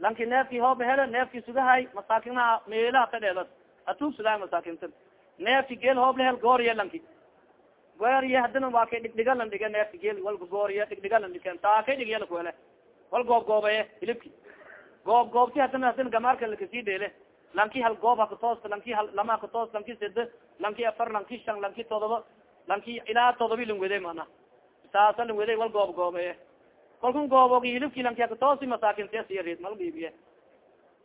lanki neefki hoob hele neefki sugahay masaakinaa meelaha ka dheedo atuug sugahay masaakinta neefki geel hoob la hel gooriya lanki gooriya hadina waa kay dhigdhigalan dhige neefki geel walka gooriya dhigdhigalan dhigen taa kay dhigyala kuele wal goob goobaye hilibki goob goobti hadina hadina gamarka lakasii dheele lanki hal goob hakatoos lanki lama hakatoos lanki sede lanki afar lanki shan lanki todoba lanki ilaa todobi lang wede mana. Saasa wede wal goob goobaye kalkun goobogi hilibki lanki hakatoosi masaakintiya siyareed mal biibiye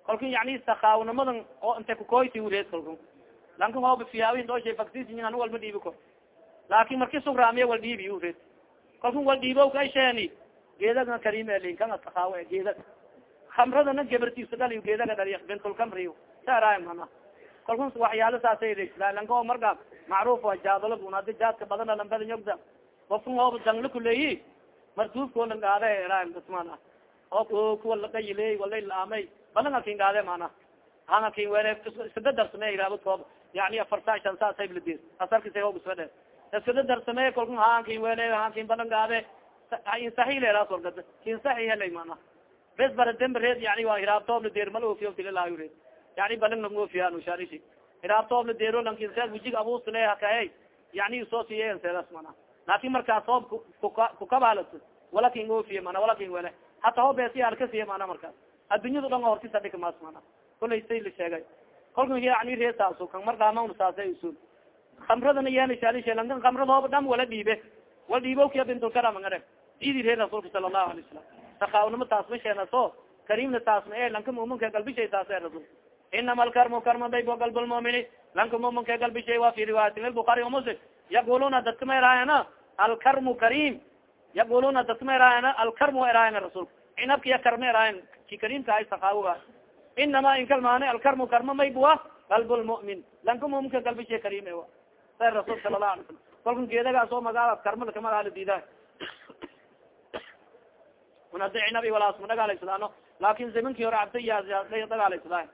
kalkun yani sakaawnamadan oo inte kukoyti ureed kalkun lanka hooba fiyaawin dooshay faksisin anu walma dhiibi ko. Laakin marki sugraamiya wal dhiibi ureed kalkun wal dhiibo ka sheeni geedaga karimlin kan sakaaw geedag kamradana gabartiisa dhali geedaga dhali bintulkamri saaraay mana kalkun waxyaalo oo marka macruuf wa jaadalo un hadi jaadka badana lambada yogda kofkan ooba dangla kuleeyi. Marduufko lang gaade ra mana oo kuwa laqayile walay laamay balan akin gaade mana han akin were iskada darsame iraabad koob yani afar saa shan saa saybladi asarkisa ogsade iskada darsame kalkun haankin wele haankin balan gaade insahileerasorgad kinsahi helay mana bes bara dembareed yani waa hiraabtoobla deer mal oofiyo tilalaayureed yani balan lang oofiyan sharishi hiraabtoobla deero lankinseed wijig abusle hakahe yani soo siyeyan seedas mana laakin markaas hoob kukabaalat wala king oofiye mana wala king wele hata hoo besi halkasiye mana markaas addunyadu dhan hortisa dhika mas mana kulay say la sheegay kolka yani reesaaso kan markaamauna saasa usul kamradana yeena shalishe lankan kamrad hooba dham wala dhiibe wal dhiibowkiya bintulkaramangare idi reer rasuulka sala allahu alay salam sakaawnimo taas ma sheena so karimna taasma e lanka muminka galbishay taas e inama alkarmu karma baybo galb lmumini lanka muminka galbishay wa fi riwaayatin lbukaari muslim yaquluna dadka ma eraayana alkarmu karim yaquluna dadka ma eraayana alkarmu eraayana rasulka cinabkiya karma eraayan ki karimka ay sakaawoga inama inkalmaane alkarmu karma maybuwa galb lmumin lanka muminka galbishay karim ewa sa rasul sala lahu alay salam kalkan geedagaas oo magaala karmada kamagaala diidaa unada cinabi walaas ma dhagaalaysadano laakin zamankii hore cabda dhagaalaysadaa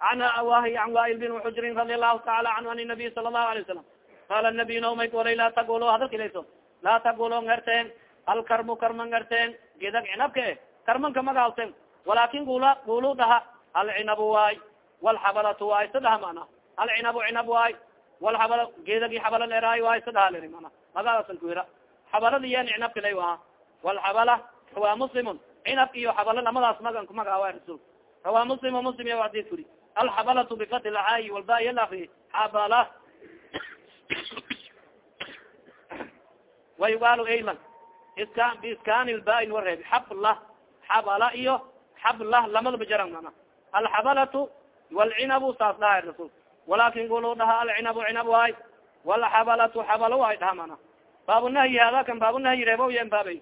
an wahi an wail bin xujrin radi allahu taala canhu an nabiy sala allahu alay wasalam qaala nabiy naomay golay laa tagulo hadalka ilayso laa tagulo ngarteen alkarmu karma ngarteen gedag cinabka karmanka magaalten walaakin gula gulu dhaha alcinabu waay walxabalatu waay sa dhaha mana alcinabu cinab waay walxabala geedagi xabala leeraay waay sa dhaha leri mana magaalaasan kuira xabalada yen cinabka lay aha walxabala rawaa muslimun cinab iyo xabala lamadaas magan kumagawa rasul rawaa muslim muslim ya adis kuri alxabalatu bifati lcaayi walbaya lafri xabala wayugaalo aylan iska biiskaan ilbain wareeb xablah xabala iyo xablah lamadaba jaran mana alxabalatu walcinabu saas dhahay rasul walakin gulu dhaha alcinabu cinab waay walxabalatu xabalo waay dhaha mana baabunahyi hada kan baabunahyi reebo yen baabay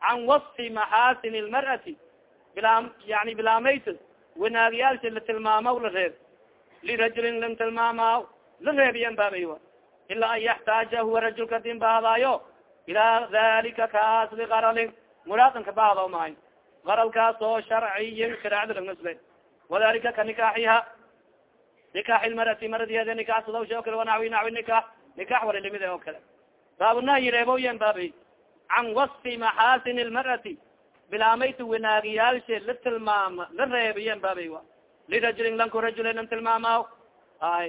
can wasfi maxaasin lmar'ati bilaa yani bilaamayt wanaagyaalsi la tilmaamaw la reeb lirajulin lan tilmaamaaw la reebiyan baabay ilaa an yaxtaaja huwa rajulka din bahdaayo ilaa dalika kaas ligaralin muraadan ka maayo garalkaas oo sharciyin shareecada lagnasbe wadalika ka nikaaxiha nikaax ilmarati maradiheeda nikaxsadawsha o kale wanawi nawi nikaax nikax wala limid oo kale baabunahyi reeboyen baabay can wasfi maxaasin lmar'ati bilaamayta wanaagiyaalshe la tilmaama la reebiyen baabay wa lirajulin lanku rajule lan tilmaamaaw ay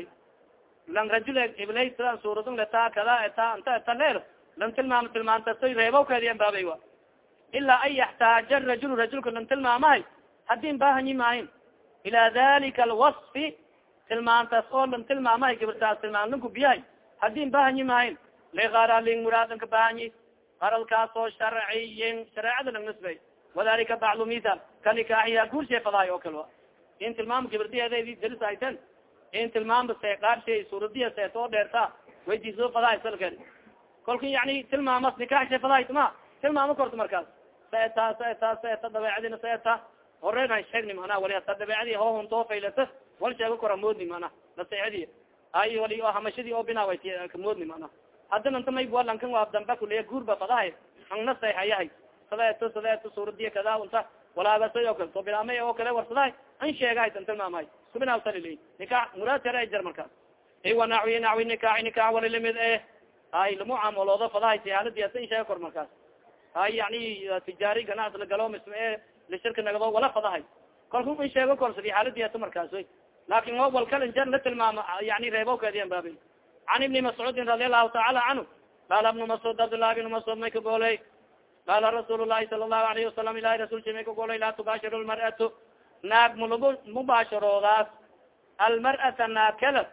lan rajule iblay sida suuradun letaa kada eta inta eta leer lan tilmaama tilmaantasoy reebawkeediyen baabay wa ilaa an yaxtaaja rajul rajulka lan tilmaamahay hadin bahanyi maahin ila dalika alwasfi tilmaantaas oo lan tilmaamahay gibirtaas tilmaan lanku biyahay hadin bahanyi maahin ligaralin muraadan ka bahanyi garalkaas oo sharciyin shareecada lang nisbay wadalika baclu mithal ka nikaaxiha guurshe fadaay oo kale in tilmaama gibirdiyeed daris ayten in tilmaamba se qaarshay suuradiya seetoo dheerta waydiso fadaay salken kolka yani tilmaamas nikaaxshe fadaay ma tilmaamo korto markaas saeta saeta saeta dabeecadina saeta horean sheegni mana wali hata dabeecadi hohuntoo faylata wal sheego kora moodni mana naseexadi ay wali hamashadii oo binaa kamoodni mana hadda nanta may walankan waa damba kuleya guurba fadahay ang naseexayahay sadeeto sadeeto suuradiya kada unta walaagasay oo kale to bilaamay oo kale warsadahay an sheegahay tan tilmaamahay subinaasalil nikaax muraad kare jar markaas iwa nacwi nacwi nikaax nikaax wali limid eh. Ay lamu camaloodo fadahay si haladiasa in sheega kor markaas ay yani tijaari ganacs lagalo misma e lishirka nagado wala fadahay. Kalku in sheego korsadi xaaladiasa markaas wy laakin o walkalin jar la tilmaamo yani reebawkeediyan baabi. Can ibni mascuudin radi allahu taala canhu qaala ibnu mascuud abdllahi ibnu mascuud may ka gooley qaala rasuul lahi sala allahu alayhi wasalam ilahi rasulki may ka goolay laa tubaashir lmar'atu naag malagu mubaasharoodaas almar'ata naakala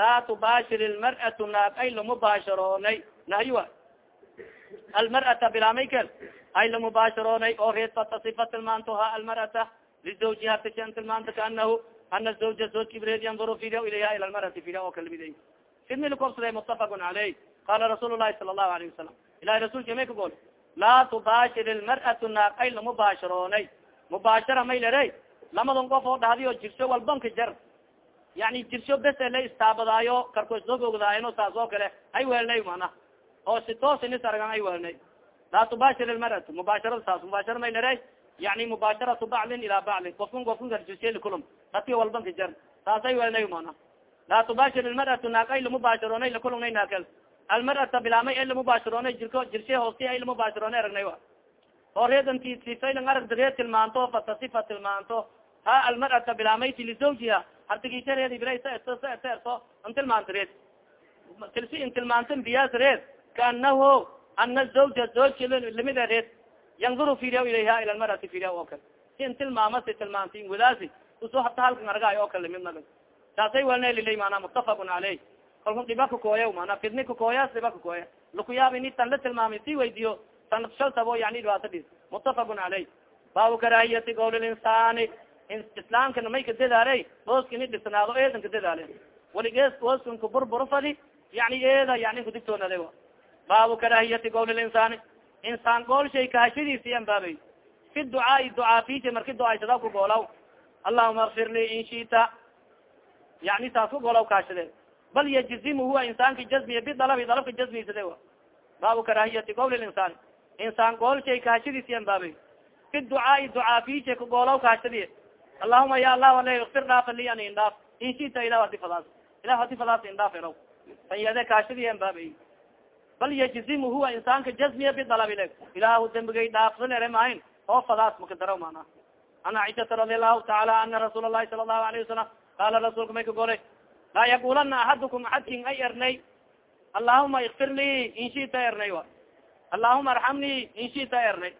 laa tubaashir lmar'atu naag ay lamubaasharoonay nahyiwa almar'ata bilamaykel ay lamubaasharoonay oo reed fatasifa tilmaantoha almar'ata lizawjiha tishan tilmaanta kaanahu ana zawja zawjki reed yanduru fidia ilayha ila lmar'ati fidia oo kalamiday sidni lakobsaday mutafaqun caleyh qala rasuul lahi sala allahu alayhi wasalam ilahi rasulka may ka gool laa tubaashir lmar'atu naag ay lamubaasharoonay mubaashara may lere lamadan qof oo dhahdi oo jirsho walbanka jar yani jirsho bese la istaabadaayo karkosoogogdaayno saas oo kale ay weelnay mana oo si toosinis argan ay weelnay laa tubaashir lmar'atu mubaasharada saas mubaashara may lere yani mubaasharatu baclin ilaa baclin kofkan kofkan karjusel kulum dadki walbanka jar saas ay weelnay mana laa tubaashir lmar'atu naag ay lamubaasharoonay lakulungnay naakal almar'ata bilaamay ay lamubaasharoonay jirko jirshe hoosti ay lamubaasharoonay aragnay wa. Oo reedanti sifaylan aragda reed tilmaanto fatasifa tilmaanto. Ha almar'ata bilaamayti lizawjiha hartigisa reed ibra saerto saerto an tilmaanto reed. Tilsi in tilmaantan biyaas reed kaanahu ana zawja zawjka lamida reed. Yanduru fiiriya ilayha ila lmar'ati fiiriya oo kale. Si in tilmaamasi tilmaanti in wadaasi uso hata halkan argaay oo kale la mid naga saasay welna lilay maanaa muttafaqun caleyh kalku dhiba kakooya mana fidni kakooyas dhiba kakooya lakuyaab ini tan la tilmaamay si weydiyo tan shaltabo yani dhibaato dhis muttafaqun caleyh baabu karaahiyati qowl linsaani islaamkana may ka dadaale ooska ini dhisnaado eedan ka dadaale waligees ooskan ka burburo fadi yani eeda yani kudigtoonade baabu karaahiyati linsaani insaan gool shay kahashadiisi an baabay. Fi ducaai ducaa fisa marki ducaysada ku goolaw. Allahuma akfir lii in shita. Yani saas ku goolaw kaashade bal yajzimu huwa insaanka jazmiya bidalabi dalabka jazmisade baabu karaahiyati qowl linsaani insaan gool shay kahashadiisi an baabay fi ducaai ducaa fisa ka goolaw kaashadi allahuma ya allah ale ikfir dhaafa li an indhaaf in shita ilah hadi fadaas ilah hadi fadaas indhaaf elaw tan yade kaashadi an baabay bal yajzimu huwa insaanka jazmiya bidalabi le ilaahu dembigay dhaafsan ere maahin oo fadaas makadaraw mana an caiشhata radi allahu taala ana rasuul الlahi sala الlahu alayه wasalam qala rasuulka may ka golay laa yaqulana axadukum axadkin ay ernay. Allahuma ikfir lii in shita ernay a allahuma arxamnii in shita ernay.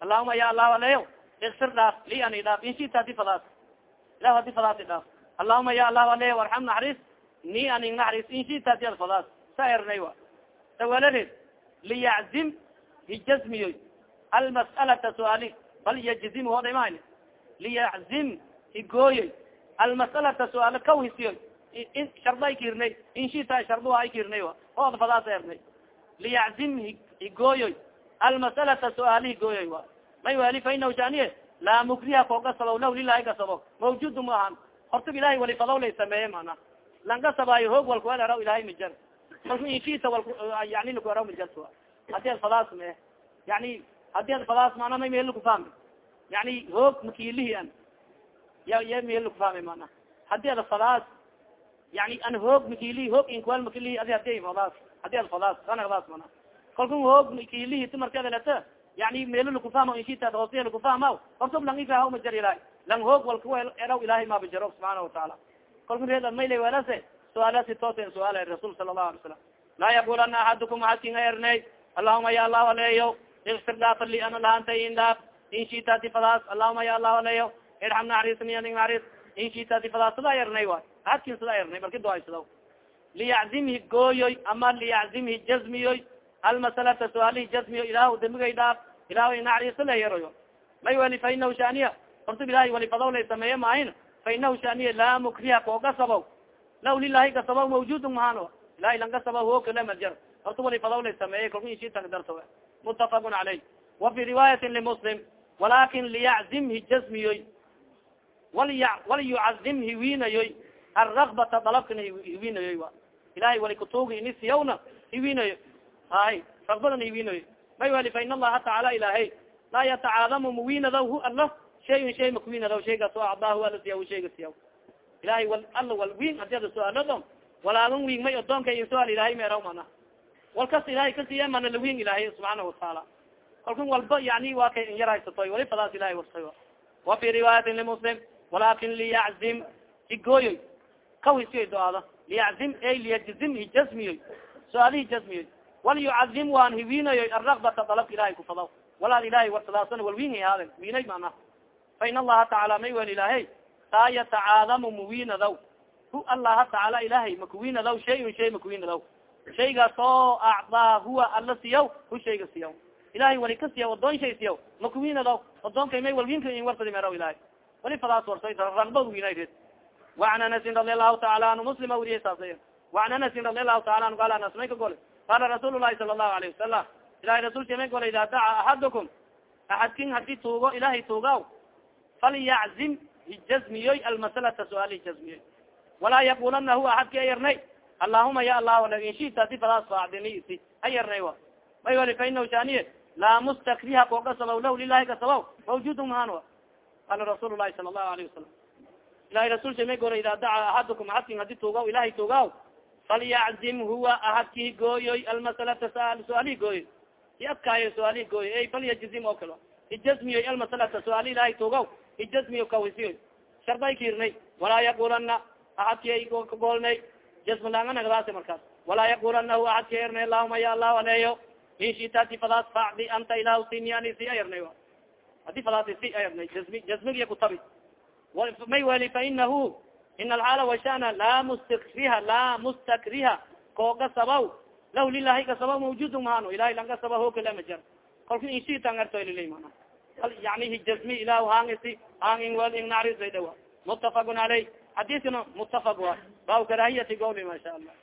Allahuma ya allah aleyo ikfir dhaaf li ani dhaaf in shita hadi fadaas. Ilah hadi fadaas dhaaf. Allahuma ya allah aleyo arxam naxariis ni aning naxariis inshita di ad fadaas. Sa ernay wa. Tawalareed liyaczim hijasmiyoy almas'alata suaali bal yajzim hodhayman liyaczim higooyoy almas'alata suaal kaw hisiyoy sharda ay kirnay inshita sharduha ay kirnay hood fadaas ernay liyaczim higooyoy almas'alata suaali higooyoy wa may wali fa inahu shaniye laa mukriha koogasabo lah lilahi gasabo mawjudu ma ahan hortag ilahay wali fadaw lay sameeye mana langasabaayo hoog walkuaraw ilahay mijar kalku inshita wal yani lakuaraw mijarta haddii ad fadaas me yani haddii ad fadaas mana may meel lakufahmi yani hoog makilihi an ya ya meel lakufahmi mana haddii ad fadaas yani an hoog makilihi hoog inkwal makilihi adi hadi fadaas haddii ad fadaas anadaas mana. Kalku hoog makilihi ti markada leta yani meelo lakufahma inshita hoosiya lakufahma horta lang ifah majar ilahay lang hoog walka eraw ilahay mabajaro subxaana watacaala kalku reed mayle welase suaalasi toosen suaal rasul sala lahu alay salam laa yaqulana axadukum axadkin ernay allahuma ya allahu aleeyo ikfir dhaafa li ana lahanta in dhaaf in shitati fadaas allahuma ya allahu aleeyo irxam naxariisni aning in shitati fadaas sidaa ernay waay axadkin sidaa ernay marki duaysadaw liyaczimhi gooyoy ama liyaczimhi jazmiyoy almasalata suaalihi jazmiyo ilahu dembigay dhaaf ilahu naxariisa la yaroyo may wali fa inahu shaniya horta ilahay wali fadaw lay sameeye maahin fa inahu shaniya laa mukriha koogasabaw law lilahi gasabaw mawjudun mahano ilahay lang gasabaw ho kale majar horta wali fadaw lay sameeye kalku inshitan darto mutafaqun caleyh wa fi riwaayatin limuslim walakin liyaczimhi jazmiyoy waliy waliyucazim hiwinayoy alrakbata dalabkana hiwinayoy wa. Ilahay wali kutugi ini siyawna hiwinayo hay rakbadana hiwinayo may wali fa in allaha tacaala ilahay laa yatacaadamu muwinadaw hu alla shayun shay makuwinadaw shaygaas acdaahu ala siya shayga siyaw. Ilahay wal alla wal win haddii ada su'aalado walaagan wing may odoonka in su'aal ilahay meeraw mana. Wal kas ilahay kasiya mana lawing ilahay subxaana watacaala kalkan walba yani waa kay in yar haysatoy wali fadaas ilahay warsay wa. Fi riwaayatin limuslim walakin liyaczim igooyoy kawisiyoy do-aada liyaczim ay liyajzim hijasmiyoy su'aalihi jasmiyoy waliyucazim waan hiwinayoy alrakbata dalabka ilahay kufadaw walaad ilahay warsadaasana wal wing haaden winay mana fa in allaha tacaala may wel ilahay taa yatacaadamu muwinadaw hu allaha tacaala ilahay makuwinadaw shayun shay makuwinadaw shaygaas oo acdaa huwa alla siyaw hu shayga siyaw ilahay wali ka siyaw odoon shay siyaw makuwinadaw odoonkay may walwinka in warsadi meeraw ilahay wali fadaas warsay ragbad winayred waan anasin radi allahu taala anhu muslima weriye saasay. Waan anasin radi allahu taala anhu qaala anas may ka gole? Qaala rasuul lahi sala allahu alayhi wasalam ilahay rasulka may gole idaa daca axadukum axadkin haddii tuugo ilahay tuugaw falyaczim hijazmiyoy almasalata suaali hijazmiyoy walaa yaqulana huwa axadki ayarnay. Allahuma ya allah la inshita adi fadaas faacdini isi ayarnay wa. May wali fa inahu shaniye laa mustakriha koogasabaw lah lilahi kasabaw mawjudun mahan qala rasuul lahi sala allahu alayhi wasalam ilahay rasulka may gora idaa daca axadukum axadkin haddii tuugaw ilahay tuugaw falyaczim huwa ahadkii gooyoy almasalata suaalihi gooyoy i adkaayo suaalihi gooyoy ay falyajzim oo kalo hijazmiyoy almasalata suaali ilahay tuugaw hijazmiyo kawisiyoy sharday kiirnay walaa yaqulana ahadki kagoolnay jasmalaanganagdaas markaas walaa yaqulana hu ahadki ernay allahuma ya allahu aleeyo in shita adi fadaas facdi anta ilah siniani si ayarnay adi jazmi jazmigiya kutabi. May weli fa inahu in alxaala washana laa mustakriha laa mustakriha. Kooga sabaw lah lilahi kasabaw mawjud mahano ilahay lang kasaba hokalamajar kalku inshitan artoylilay mana. Yani hijazmi ilah hangisi hangin wel ing narisay dhawa mutafaqun aleyh xadiskana mutafaq wa. Baaw karahiyati gowli ma sha allah